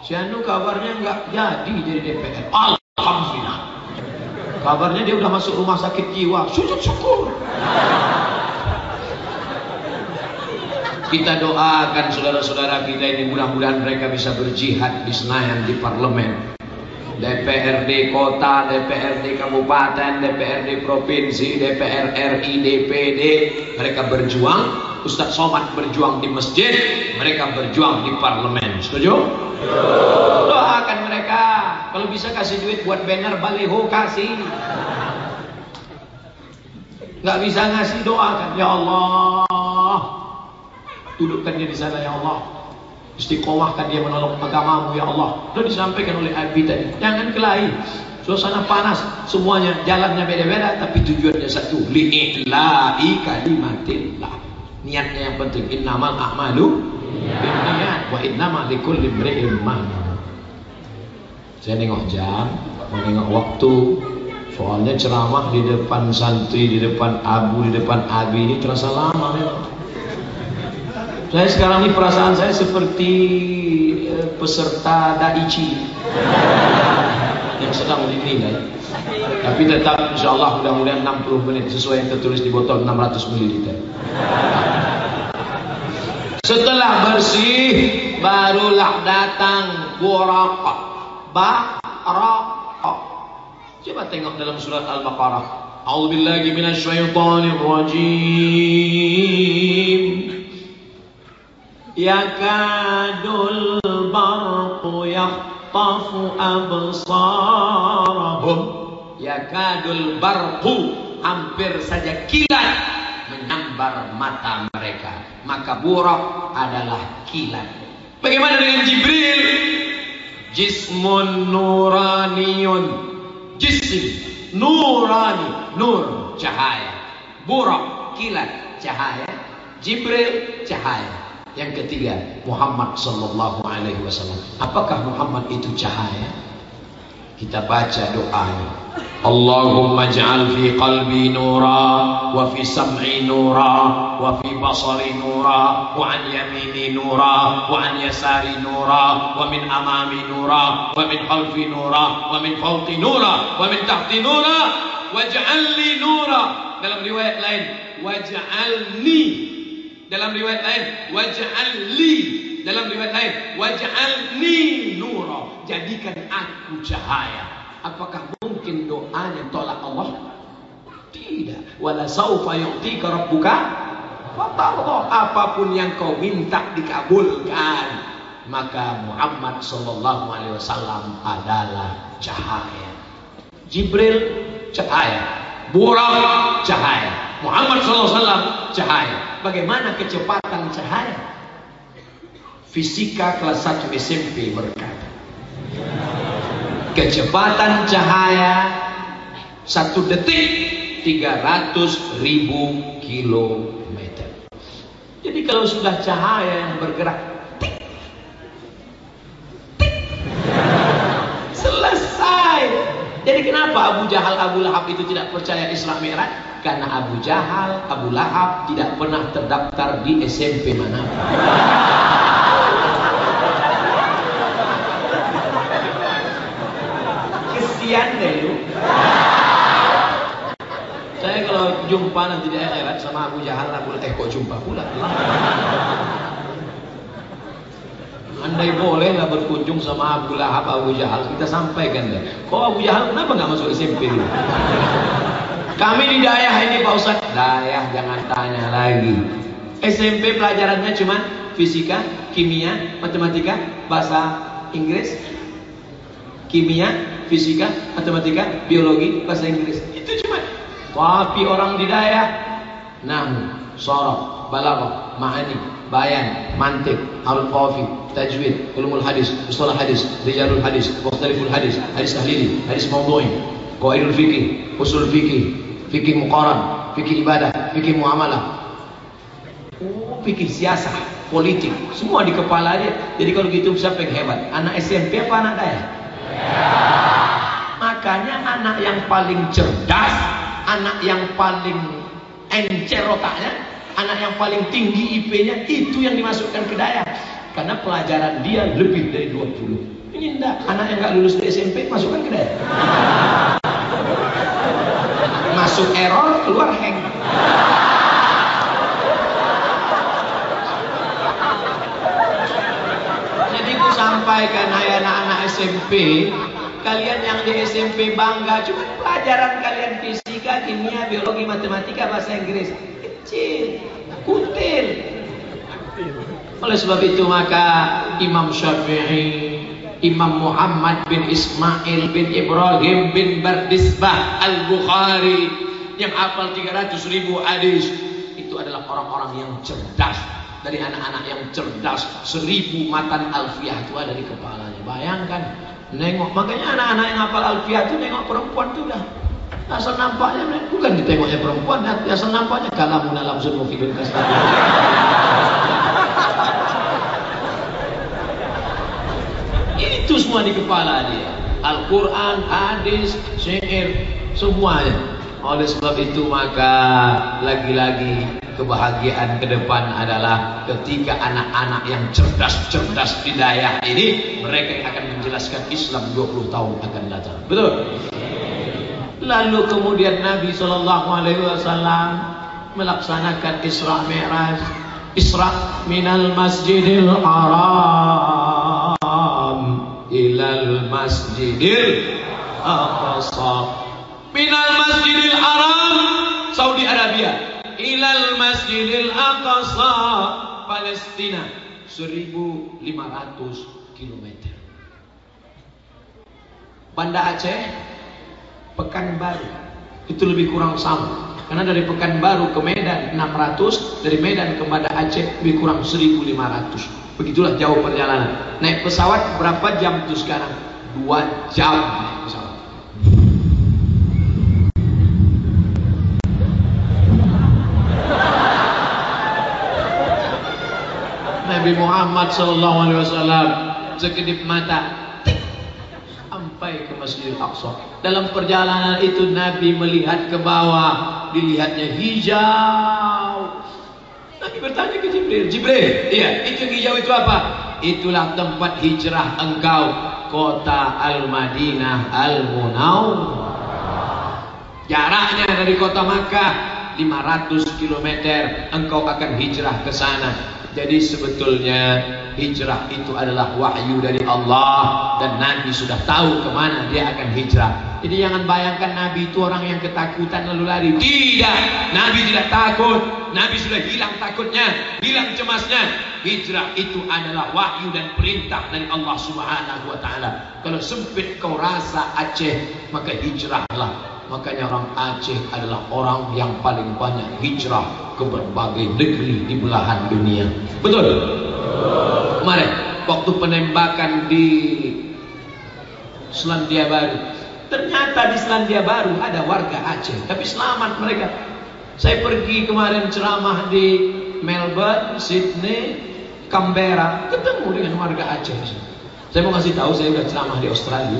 Si Anu kabarnya enggak jadi jadi DPR. Alhamdulillah. Kabarnya dia udah masuk rumah sakit jiwa. Sujud syukur. Kita doakan saudara-saudara kita ini mudah-mudahan mereka bisa berjihad di Senayan di parlemen. DPRD kota, DPRD kabupaten, DPRD provinsi, DPR RI, DPD, mereka berjuang. Ustaz Somad berjuang di masjid, mereka berjuang di parlemen. Setuju? Doakan mereka. Kalau bisa kasih duit buat banner baliho kasih. Nggak bisa ngasih doakan. Ya Allah. Dudukkan dia di sana ya Allah. Istiqomahkan dia menolong agamamu ya Allah. Sudah disampaikan oleh Abi tadi. Jangan kelahi. Suasana panas, semuanya jalannya beda-beda tapi tujuannya satu, li'ila'i kalimatillah. Niatnya yang penting innamal a'malu binniyat wa innamal likulli imri'in Saya nengok jam, mau nengok waktu. Soalnya ceramah di depan santri, di depan abu, di depan abi ini terasa lama memang. Saya sekarang ini perasaan saya seperti eh, peserta daichi yang sedang dinilai. Tapi tetap insya Allah mudah-mudahan 60 menit sesuai yang tertulis di botol 600 ml. Setelah bersih barulah datang burak barak. Coba tengok dalam surat Al-Baqarah. A'udzubillahi minasyaitonir rajim. Yakadul barqu yakhtafu absarahum Yakadul barqu hampir saja kilat menyambar mata mereka. Maka buruk adalah kilat. Bagaimana dengan Jibril? Jismun nuraniyun. Jism nurani nur cahaya. Buruk kilat cahaya. Jibril cahaya Yang ketiga, Muhammad sallallahu alaihi wasallam. Apakah Muhammad itu cahaya? Kita baca doanya. Allahumma ij'al fi qalbi nura wa fi sam'i nura wa fi basari nura wa an yamini nura wa an yasari nura wa min amami nura wa min khalfi nura wa min fawqi nura wa min tahti nura waj'al li nura dalam riwayat lain waj'alni dalam riwayat lain waj'al li. Dalam riwayat lain waj'alni nura. Jadikan aku cahaya. Apakah mungkin doanya tolak Allah? Tidak. Wala saufa yu'tika rabbuka fatarda. Apa pun yang kau minta dikabulkan maka Muhammad sallallahu alaihi wasallam adalah cahaya. Jibril cahaya. Burak cahaya Muhammad wasallam cahaya bagaimana kecepatan cahaya? Fisika kelas 1 SMP berkata. Kecepatan cahaya satu detik 300 ribu kilometer. Jadi kalau sudah cahaya yang bergerak tik, tik, selesai. Jadi kenapa Abu Jahal Abu Lahab itu tidak percaya Isra Mi'raj? Karena Abu Jahal, Abu Lahab tidak pernah terdaftar di SMP mana. Kesian deh lu. Saya kalau jumpa nanti di akhirat sama Abu Jahal, Abu Lahab, eh kok jumpa pula. Andai boleh lah berkunjung sama Abu Lahab, Abu Jahal, kita sampaikan deh. Kok Abu Jahal kenapa nggak masuk SMP? Kami di daerah ini Pak Ustaz. Daerah jangan tanya lagi. SMP pelajarannya cuma fisika, kimia, matematika, bahasa Inggris, kimia, fisika, matematika, biologi, bahasa Inggris. Itu cuma. Tapi orang di daerah, namun, sorok, balaghah, ma'ani, bayan, mantik, arul qafi, tajwid, ulumul hadis, mustalah hadis, rijalul hadis, mukhtaliful hadis, hadis tahlili, hadis maudhu'i, qawaidul fikih, usul fikih, fikih muqaran, fikih ibadah, fikih muamalah. Oh, fikih siasah, politik, semua di kepala dia. Jadi kalau gitu siapa yang hebat? Anak SMP apa anak daya? *laughs* Makanya anak yang paling cerdas, anak yang paling encer otaknya, anak yang paling tinggi IP-nya itu yang dimasukkan ke daya. Karena pelajaran dia lebih dari 20. Ini enggak, anak yang enggak lulus di SMP masukkan ke daya *laughs* masuk error keluar hang jadi ku sampaikan hai anak-anak SMP Kalian yang di SMP bangga cuma pelajaran kalian fisika, kimia, biologi, matematika, bahasa Inggris. Kecil, kutil. Oleh sebab itu maka Imam Syafi'i, Imam Muhammad bin Ismail bin Ibrahim bin Bardisbah Al-Bukhari yang hafal 300 ribu hadis itu adalah orang-orang yang cerdas. Dari anak-anak yang cerdas seribu matan alfiah itu ada di kepalanya. Bayangkan nengok. Makanya anak-anak yang hafal alfiah itu nengok perempuan itu dah asal nampaknya bukan ditengoknya perempuan asal nampaknya kalamun dalam sunmufidun *laughs* kasih itu semua di kepala dia. Al-Quran, hadis, syair semuanya oleh sebab itu maka lagi-lagi kebahagiaan ke depan adalah ketika anak-anak yang cerdas-cerdas di daerah ini mereka akan menjelaskan Islam 20 tahun akan datang. Betul? Lalu kemudian Nabi sallallahu alaihi wasallam melaksanakan Isra Mi'raj. Isra minal Masjidil Haram ilal Masjidil Aqsa minal masjidil haram Saudi Arabia. Ilal masjidil aqsa Palestina. 1500 km Banda Aceh Pekanbaru. Itu lebih kurang sama. Karena dari Pekanbaru ke Medan 600 dari Medan ke Banda Aceh lebih kurang 1500 begitulah jauh perjalanan. Naik pesawat berapa jam itu sekarang? 2 jam naik pesawat Nabi Muhammad sallallahu alaihi wasallam sekedip mata sampai ke Masjidil Aqsa. Dalam perjalanan itu Nabi melihat ke bawah, dilihatnya hijau. Nabi bertanya ke Jibril, Jibril, iya, itu hijau itu apa? Itulah tempat hijrah engkau, kota Al-Madinah Al-Munawwarah. Jaraknya dari kota Makkah 500 km, engkau akan hijrah ke sana. Jadi sebetulnya hijrah itu adalah wahyu dari Allah dan Nabi sudah tahu ke mana dia akan hijrah. Jadi jangan bayangkan Nabi itu orang yang ketakutan lalu lari. Tidak, Nabi tidak takut. Nabi sudah hilang takutnya, hilang cemasnya. Hijrah itu adalah wahyu dan perintah dari Allah Subhanahu wa taala. Kalau sempit kau rasa Aceh, maka hijrahlah Makanya orang Aceh adalah orang yang paling banyak hijrah ke berbagai negeri di belahan dunia. Betul? Kemarin waktu penembakan di Selandia Baru. Ternyata di Selandia Baru ada warga Aceh, tapi selamat mereka. Saya pergi kemarin ceramah di Melbourne, Sydney, Canberra, ketemu dengan warga Aceh. Saya mau kasih tahu saya sudah ceramah di Australia.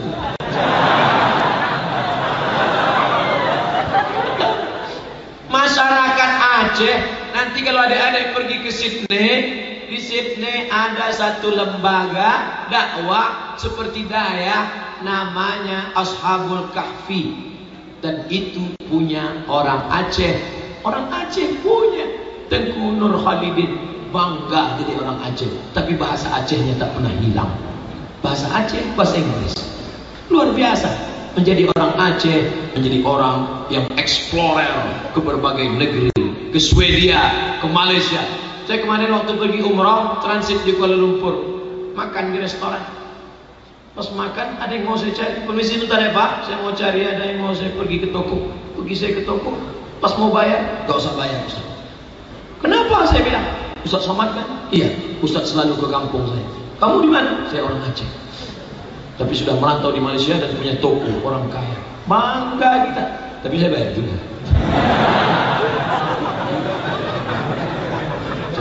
masyarakat Aceh. Nanti kalau ada adik pergi ke Sydney di Sydney ada satu lembaga dakwah seperti daya namanya Ashabul Kahfi. Dan itu punya orang Aceh. Orang Aceh punya. Tengku Nur Khalidin bangga jadi orang Aceh. Tapi bahasa Acehnya tak pernah hilang. Bahasa Aceh bahasa Inggris. Luar biasa. Menjadi orang Aceh, menjadi orang yang explorer ke berbagai negeri, ke Swedia, ke Malaysia. Saya kemarin waktu pergi umrah, transit di Kuala Lumpur, makan di restoran. Pas makan, ada yang mau saya cari. Permisi itu tadi Pak, saya mau cari, ada yang mau saya pergi ke toko. Pergi saya ke toko, pas mau bayar, gak usah bayar Ustaz. Kenapa saya bilang? Ustaz Somad kan? Iya, Ustaz selalu ke kampung saya. Kamu di mana? Saya orang Aceh tapi sudah merantau di Malaysia dan punya toko orang kaya bangga kita tapi saya bayar juga *laughs*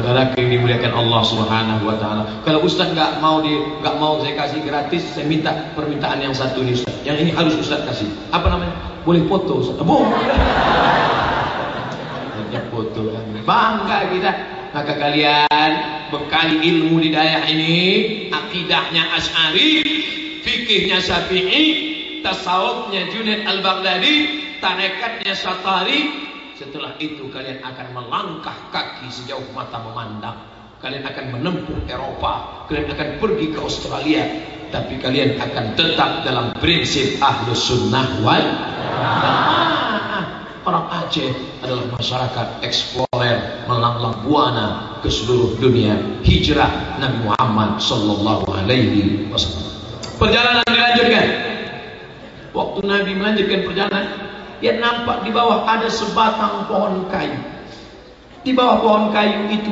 saudara yang dimuliakan Allah Subhanahu wa taala. Kalau ustaz nggak mau di nggak mau saya kasih gratis saya minta permintaan yang satu ini ustaz. Yang ini harus ustaz kasih. Apa namanya? Boleh foto ustaz. Boleh foto bangga kita. Maka kalian bekali ilmu di daerah ini akidahnya Asy'ari fikihnya Syafi'i, tasawufnya Junaid Al-Baghdadi, tarekatnya Syatari. Setelah itu kalian akan melangkah kaki sejauh mata memandang Kalian akan menempuh Eropa, kalian akan pergi ke Australia, tapi kalian akan tetap dalam prinsip ahlus sunnah wal Orang Aceh adalah masyarakat eksplorer melanglang buana ke seluruh dunia. Hijrah Nabi Muhammad sallallahu alaihi wasallam. Perjalanan dilanjutkan. Waktu Nabi melanjutkan perjalanan, dia nampak di bawah ada sebatang pohon kayu. Di bawah pohon kayu itu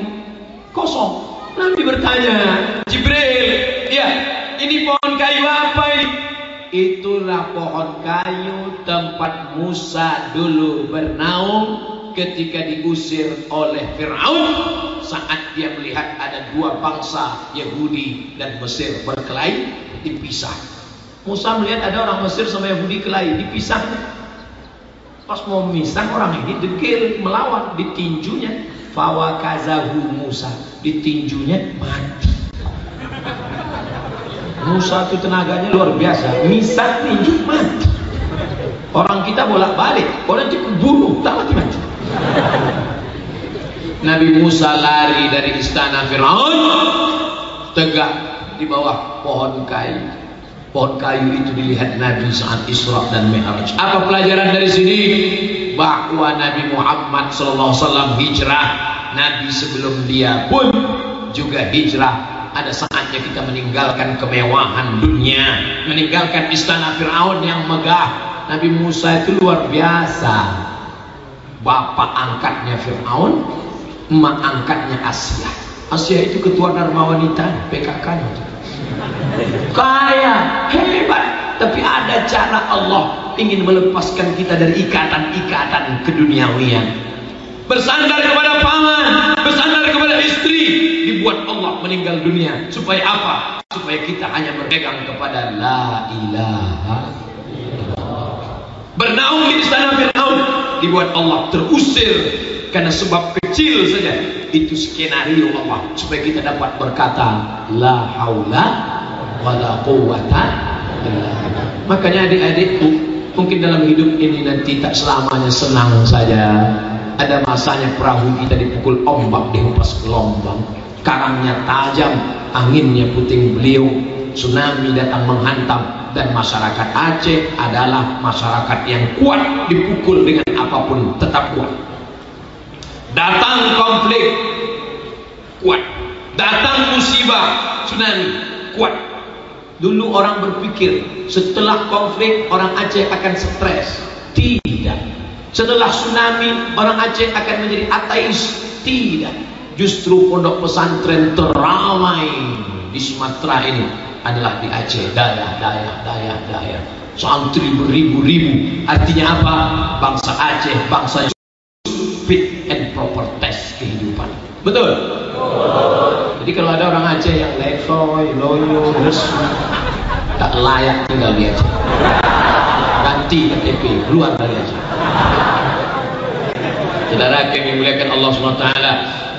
kosong. Nabi bertanya, Jibril, ya, ini pohon kayu apa ini? Itulah pohon kayu tempat Musa dulu bernaung ketika diusir oleh Fir'aun saat dia melihat ada dua bangsa Yahudi dan Mesir berkelahi dipisah. Musa melihat ada orang Mesir sama Yahudi kelahi dipisah. Pas mau misah orang ini degil melawan ditinjunya fawakazahu Musa ditinjunya mati. Musa itu tenaganya luar biasa. Misal tinju mati. Orang kita bolak-balik, orang itu bunuh, tak mati-mati. Nabi Musa lari dari istana Firaun, tegak di bawah pohon kayu. Pohon kayu itu dilihat Nabi saat Isra dan Mi'raj. Apa pelajaran dari sini? Bahwa Nabi Muhammad SAW hijrah. Nabi sebelum dia pun juga hijrah ada saatnya kita meninggalkan kemewahan dunia, meninggalkan istana Firaun yang megah. Nabi Musa itu luar biasa. Bapak angkatnya Firaun, emak angkatnya Asia. Asia itu ketua Dharma Wanita PKK -nya. Kaya, hebat, tapi ada cara Allah ingin melepaskan kita dari ikatan-ikatan keduniawian. Bersandar kepada paman, bersandar kepada istri, dibuat Allah meninggal dunia. Supaya apa? Supaya kita hanya berpegang kepada la ilaha Bernaung di istana Fir'aun. Dibuat Allah terusir karena sebab kecil saja. Itu skenario Allah. Supaya kita dapat berkata la haula wala quwata Makanya adik-adikku mungkin dalam hidup ini nanti tak selamanya senang saja. Ada masanya perahu kita dipukul ombak, dihempas gelombang. Karangnya tajam, anginnya puting beliung, tsunami datang menghantam. Dan masyarakat Aceh adalah masyarakat yang kuat dipukul dengan apa pun tetap kuat. Datang konflik kuat, datang musibah tsunami kuat. Dulu orang berpikir setelah konflik orang Aceh akan stres. Tidak. Setelah tsunami orang Aceh akan menjadi ateis. Tidak. Justru pondok pesantren teramai di Sumatera ini adalah di Aceh, daya, daya, daya, daya. Santri beribu-ribu. Artinya apa? Bangsa Aceh, bangsa Betul? Jadi kalau ada orang Aceh yang lekoy, loyo, lesu, tak layak tinggal di Aceh. Ganti KTP, keluar dari Aceh. Saudara kami muliakan Allah SWT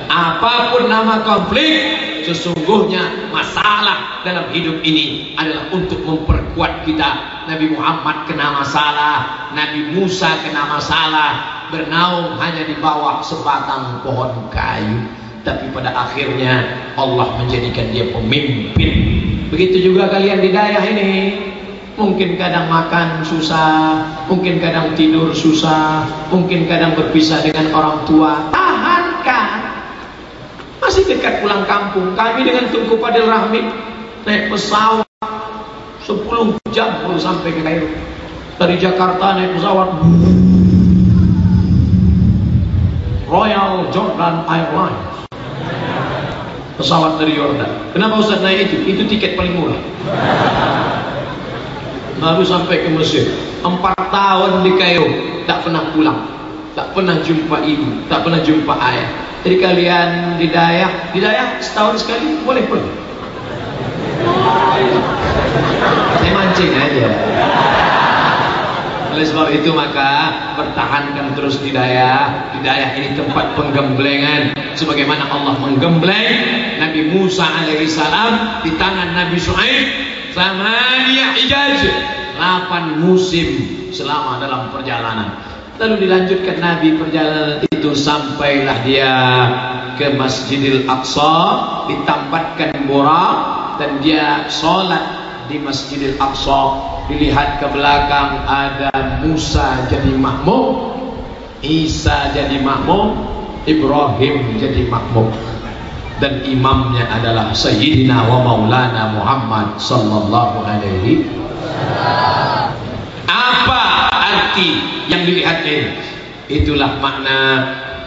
apa pun nama konflik sesungguhnya masalah dalam hidup ini adalah untuk memperkuat kita Nabi Muhammad kena masalah Nabi Musa kena masalah bernaung hanya di bawah sebatang pohon kayu. Tapi pada akhirnya Allah menjadikan dia pemimpin. Begitu juga kalian di daerah ini. Mungkin kadang makan susah mungkin kadang tidur susah mungkin kadang berpisah dengan orang tua. Tahankan. Masih dekat pulang kampung. Kami dengan Tunku Padil Rahmi naik pesawat 10 jam baru sampai ke Kairo. Dari Jakarta naik pesawat Royal Jordan Airlines. Pesawat dari Jordan. Kenapa Ustaz naik itu? Itu tiket paling murah. Baru sampai ke Mesir. Empat tahun di Kairo, tak pernah pulang, tak pernah jumpa ibu, tak pernah jumpa ayah. Jadi kalian di dayak, di dayak setahun sekali boleh pun. Saya mancing aja. Oleh sebab itu maka pertahankan terus. Di dayak ini tempat penggemblengan. Sebagaimana Allah menggembleng Nabi Musa alaihissalam di tangan Nabi Shu'aib. Samania ijaz. 8 musim selama dalam perjalanan. Lalu dilanjutkan Nabi perjalanan itu sampailah dia ke Masjidil Aqsa ditampatkan borak dan dia sholat di Masjidil Aqsa dilihat ke belakang ada Musa jadi makmum Isa jadi makmum Ibrahim jadi makmum. Dan imamnya adalah Sayyidina wa Maulana Muhammad sallallahu alaihi apa arti yang dilihat ini? Itulah makna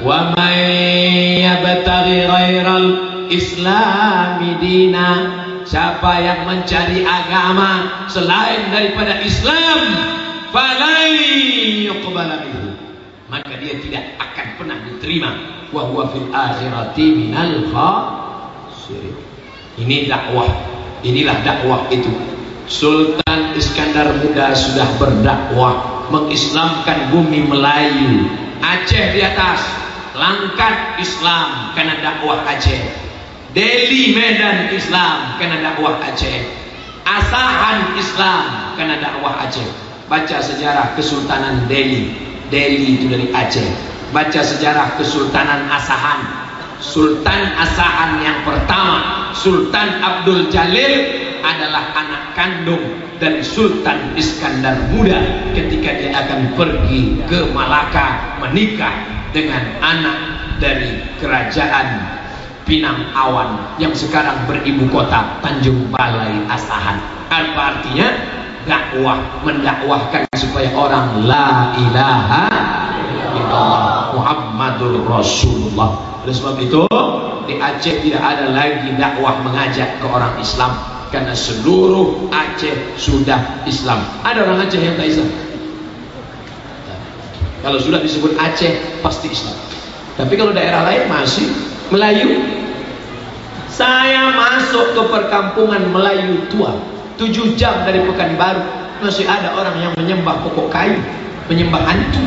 wa may yabtaghi ghairal islami dina siapa yang mencari agama selain daripada Islam falai yuqbala maka dia tidak akan pernah diterima. Wa huwa fil akhirati minal khasirin. Ini dakwah. Inilah dakwah itu. Sultan Iskandar Muda sudah berdakwah mengislamkan bumi Melayu Aceh di atas. Langkat Islam karena dakwah Aceh. Delhi Medan Islam karena dakwah Aceh. Asahan Islam karena dakwah Aceh. Baca sejarah Kesultanan Delhi. Delhi itu dari Aceh. Baca sejarah Kesultanan Asahan. Sultan Asahan yang pertama, Sultan Abdul Jalil adalah anak kandung dari Sultan Iskandar Muda ketika dia akan pergi ke Malaka menikah dengan anak dari kerajaan Pinang Awan yang sekarang beribu kota Tanjung Balai Asahan. Apa artinya? Dakwah, mendakwahkan supaya orang la ilaha illallah Muhammadur Rasulullah. Oleh sebab itu, di Aceh tidak ada lagi dakwah mengajak ke orang Islam karena seluruh Aceh sudah Islam. Ada orang Aceh yang tak Islam? Kalau sudah disebut Aceh pasti Islam. Tapi kalau daerah lain masih Melayu. Saya masuk ke perkampungan Melayu tua, tujuh jam dari Pekanbaru, masih ada orang yang menyembah pokok kayu, menyembah hantu.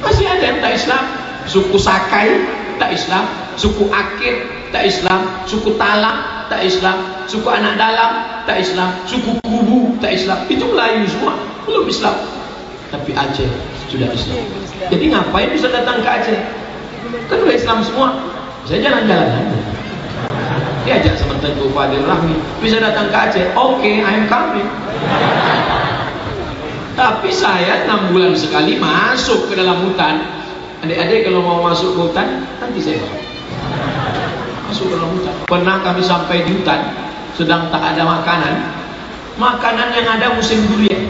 Masih ada yang tak Islam, suku Sakai tak Islam, suku Akir tak Islam, suku Talang tak Islam, suku Anak Dalam tak Islam, suku Kubu tak Islam. Itu Melayu semua, belum Islam. Tapi Aceh sudah Islam. Jadi ngapain bisa datang ke Aceh? Kan udah Islam semua. Bisa jalan-jalan aja. Diajak sama Tengku Fadil Rahmi. Bisa datang ke Aceh. Oke, okay, I'm coming. Tapi saya enam bulan sekali masuk ke dalam hutan. Adik-adik kalau mau masuk ke hutan, nanti saya. Masuk ke dalam hutan. Pernah kami sampai di hutan, sedang tak ada makanan. Makanan yang ada musim durian.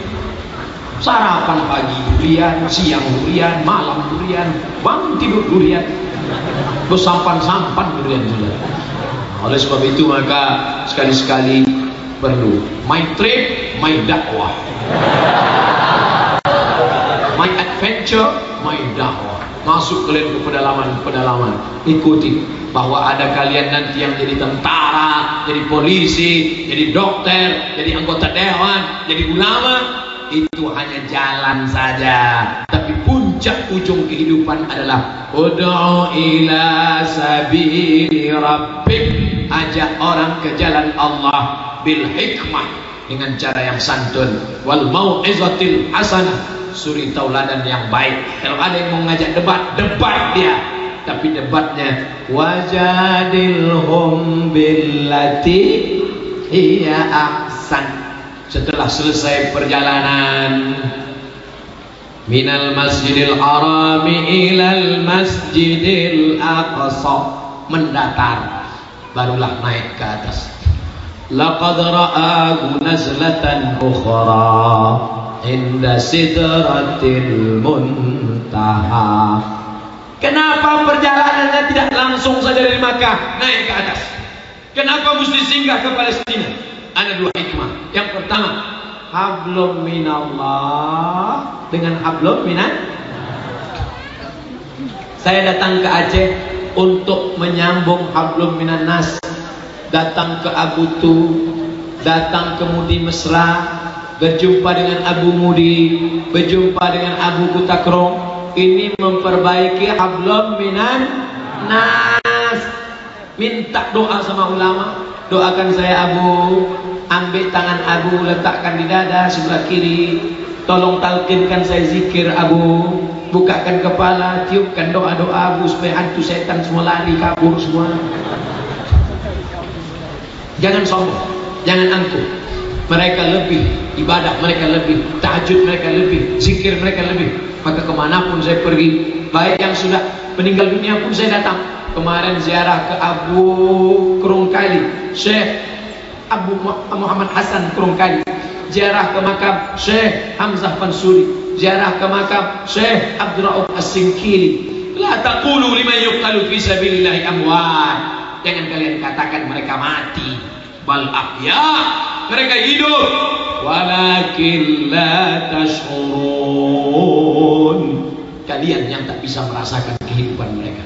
Sarapan pagi durian, siang durian, malam durian, bangun tidur durian. Bersampan-sampan durian juga. Oleh sebab itu maka sekali-sekali perlu my trip, my dakwah. My adventure, my dakwah. Masuk kalian ke pedalaman-pedalaman. Ikuti bahwa ada kalian nanti yang jadi tentara, jadi polisi, jadi dokter, jadi anggota dewan, jadi ulama, itu hanya jalan saja. Tapi puncak ujung kehidupan adalah ud'u ila sabili rabbik. Ajak orang ke jalan Allah bil hikmah dengan cara yang santun. Wal mau'izatil hasanah. Suri tauladan yang baik. Kalau ada yang mau ngajak debat debat dia. Tapi debatnya wajadilhum billati hiya setelah selesai perjalanan minal masjidil harami ilal masjidil aqsa mendatar barulah naik ke atas. Laqad ra'ahu nazlatan ukhra inda sidratil muntaha. Kenapa perjalanannya tidak langsung saja dari Makkah naik ke atas? Kenapa mesti singgah ke Palestina ada dua hikmah. Yang pertama, hablum minallah dengan hablum minan. Saya datang ke Aceh untuk menyambung hablum minan nas. Datang ke Abu Tu, datang ke Mudi Mesra, berjumpa dengan Abu Mudi, berjumpa dengan Abu Kutakrong. Ini memperbaiki hablum minan nas. Minta doa sama ulama doakan saya Abu ambil tangan Abu letakkan di dada sebelah kiri tolong talkinkan saya zikir Abu bukakan kepala, tiupkan doa-doa supaya hantu setan semua lari kabur semua. Jangan sombong, jangan angkuh. Mereka lebih ibadah, mereka lebih tahajud, mereka lebih zikir, mereka lebih. Maka ke mana pun saya pergi, baik yang sudah meninggal dunia pun saya datang. Kemarin ziarah ke Abu Kerungkali, Syekh Abu Muhammad Hasan Kerungkali. Ziarah ke makam Syekh Hamzah Fansuri ziarah ke makam Syekh Abdul Rauf As-Sinkiri. La taqulu liman yuqtalu fi sabilillah amwat. Jangan kalian katakan mereka mati. Bal ahya. Mereka hidup. Walakin la tashurun. Kalian yang tak bisa merasakan kehidupan mereka.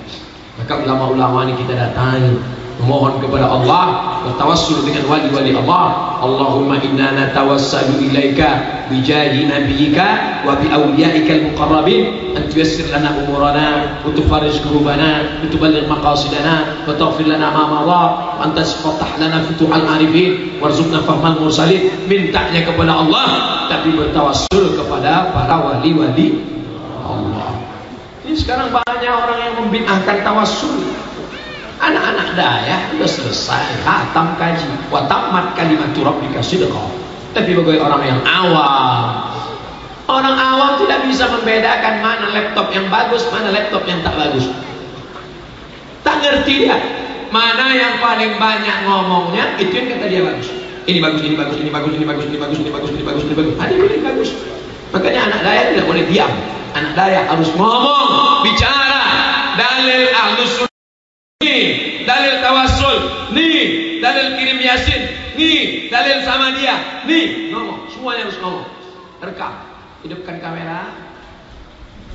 Maka ulama-ulama ini kita datangi memohon kepada Allah bertawassul dengan wali-wali Allah. Allahumma inna natawassalu ilaika bijahi nabiyyika wa bi awliyaika al-muqarrabin. An tuyassir lana umurana wa tufarrij kurubana wa tuballigh maqasidana wa taghfir lana ma madha wa anta taftah lana futuhal arifin warzuqna fahmal mursalin. Mintanya kepada Allah tapi bertawassul kepada para wali-wali Allah ini sekarang banyak orang yang membid'ahkan tawassul Anak-anak daya sudah selesai, hatam kaji, watamat kalimat rabbika sidqa. Tapi bagi orang yang awam, orang awam tidak bisa membedakan mana laptop yang bagus, mana laptop yang tak bagus. Tak ngerti dia. Mana yang paling banyak ngomongnya, itu yang kata dia bagus. Ini bagus, ini bagus, ini bagus, ini bagus, ini bagus, ini bagus, ini bagus, ini bagus. Yang bagus. Makanya anak daya tidak boleh diam. Anak daya harus ngomong, bicara, dalil ahlus Nih dalil tawassul, nih dalil kirim yasin, nih dalil sama dia, nih ngomong, semuanya harus ngomong. Rekam, hidupkan kamera,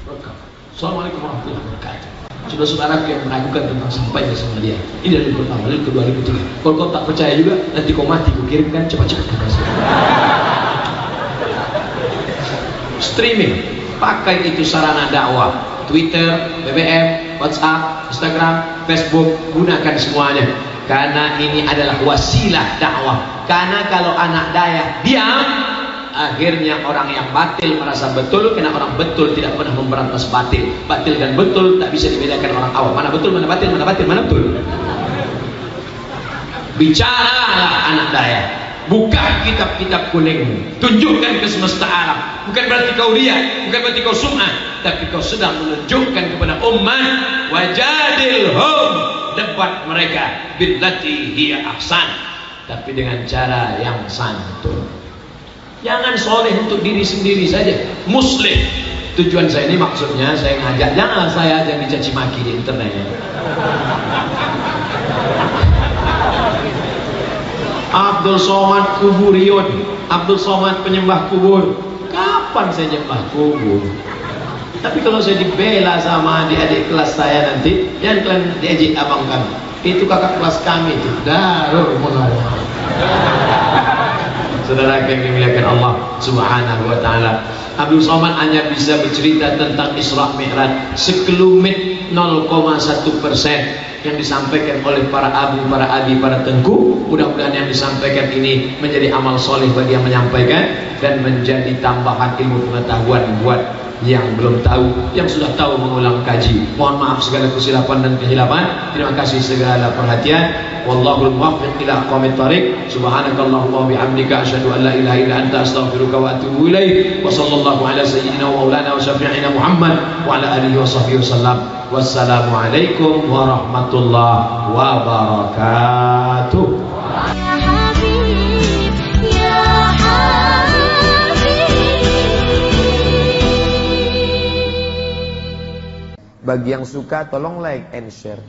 rekam. Assalamualaikum warahmatullahi wabarakatuh. Sudah saudara yang meragukan tentang sampainya sama dia. Ini dalil pertama, dalil kedua. Kalau kau tak percaya juga, nanti kau mati, kau kirimkan cepat-cepat Streaming, pakai itu sarana dakwah Twitter, BBM, WhatsApp, Instagram, Facebook, gunakan semuanya. Karena ini adalah wasilah dakwah. Karena kalau anak daya diam, akhirnya orang yang batil merasa betul, karena orang betul tidak pernah memberantas batil. Batil dan betul tak bisa dibedakan orang awam. Mana betul, mana batil, mana batil, mana betul. Bicaralah anak daya. Buka kitab-kitab kuningmu. Tunjukkan ke semesta alam. Bukan berarti kau lihat, bukan berarti kau sum'ah, tapi kau sedang menunjukkan kepada umat wajadilhum debat mereka billati hiya ahsan, tapi dengan cara yang santun. Jangan soleh untuk diri sendiri saja, muslim. Tujuan saya ini maksudnya saya ngajak jangan saya aja dicaci maki di internet. Abdul Somad Kuburion. Abdul Somad penyembah kubur. Kapan saya nyembah kubur? Tapi kalau saya dibela sama adik-adik kelas saya nanti yang kalian diajak abang kami itu kakak kelas kami itu. Darul munawwar. *laughs* Saudara yang dimuliakan Allah subhanahu wa ta'ala. Abdul Somad hanya bisa bercerita tentang Isra Mi'raj sekelumit 0,1 persen yang disampaikan oleh para abu, para adi, para tengku. Mudah-mudahan yang disampaikan ini menjadi amal soleh bagi yang menyampaikan dan menjadi tambahan ilmu pengetahuan buat yang belum tahu, yang sudah tahu mengulang kaji. Mohon maaf segala kesilapan dan kehilapan. Terima kasih segala perhatian. Wallahul muwaffiq ila aqwamit thariq. Subhanakallahumma wa bihamdika asyhadu an la ilaha illa anta astaghfiruka wa atubu ilaik. Wa sallallahu ala sayyidina wa maulana wa syafi'ina Muhammad wa ala alihi wa sahbihi wasallam. Wassalamualaikum warahmatullahi wabarakatuh. Bagi yang suka tolong like and share.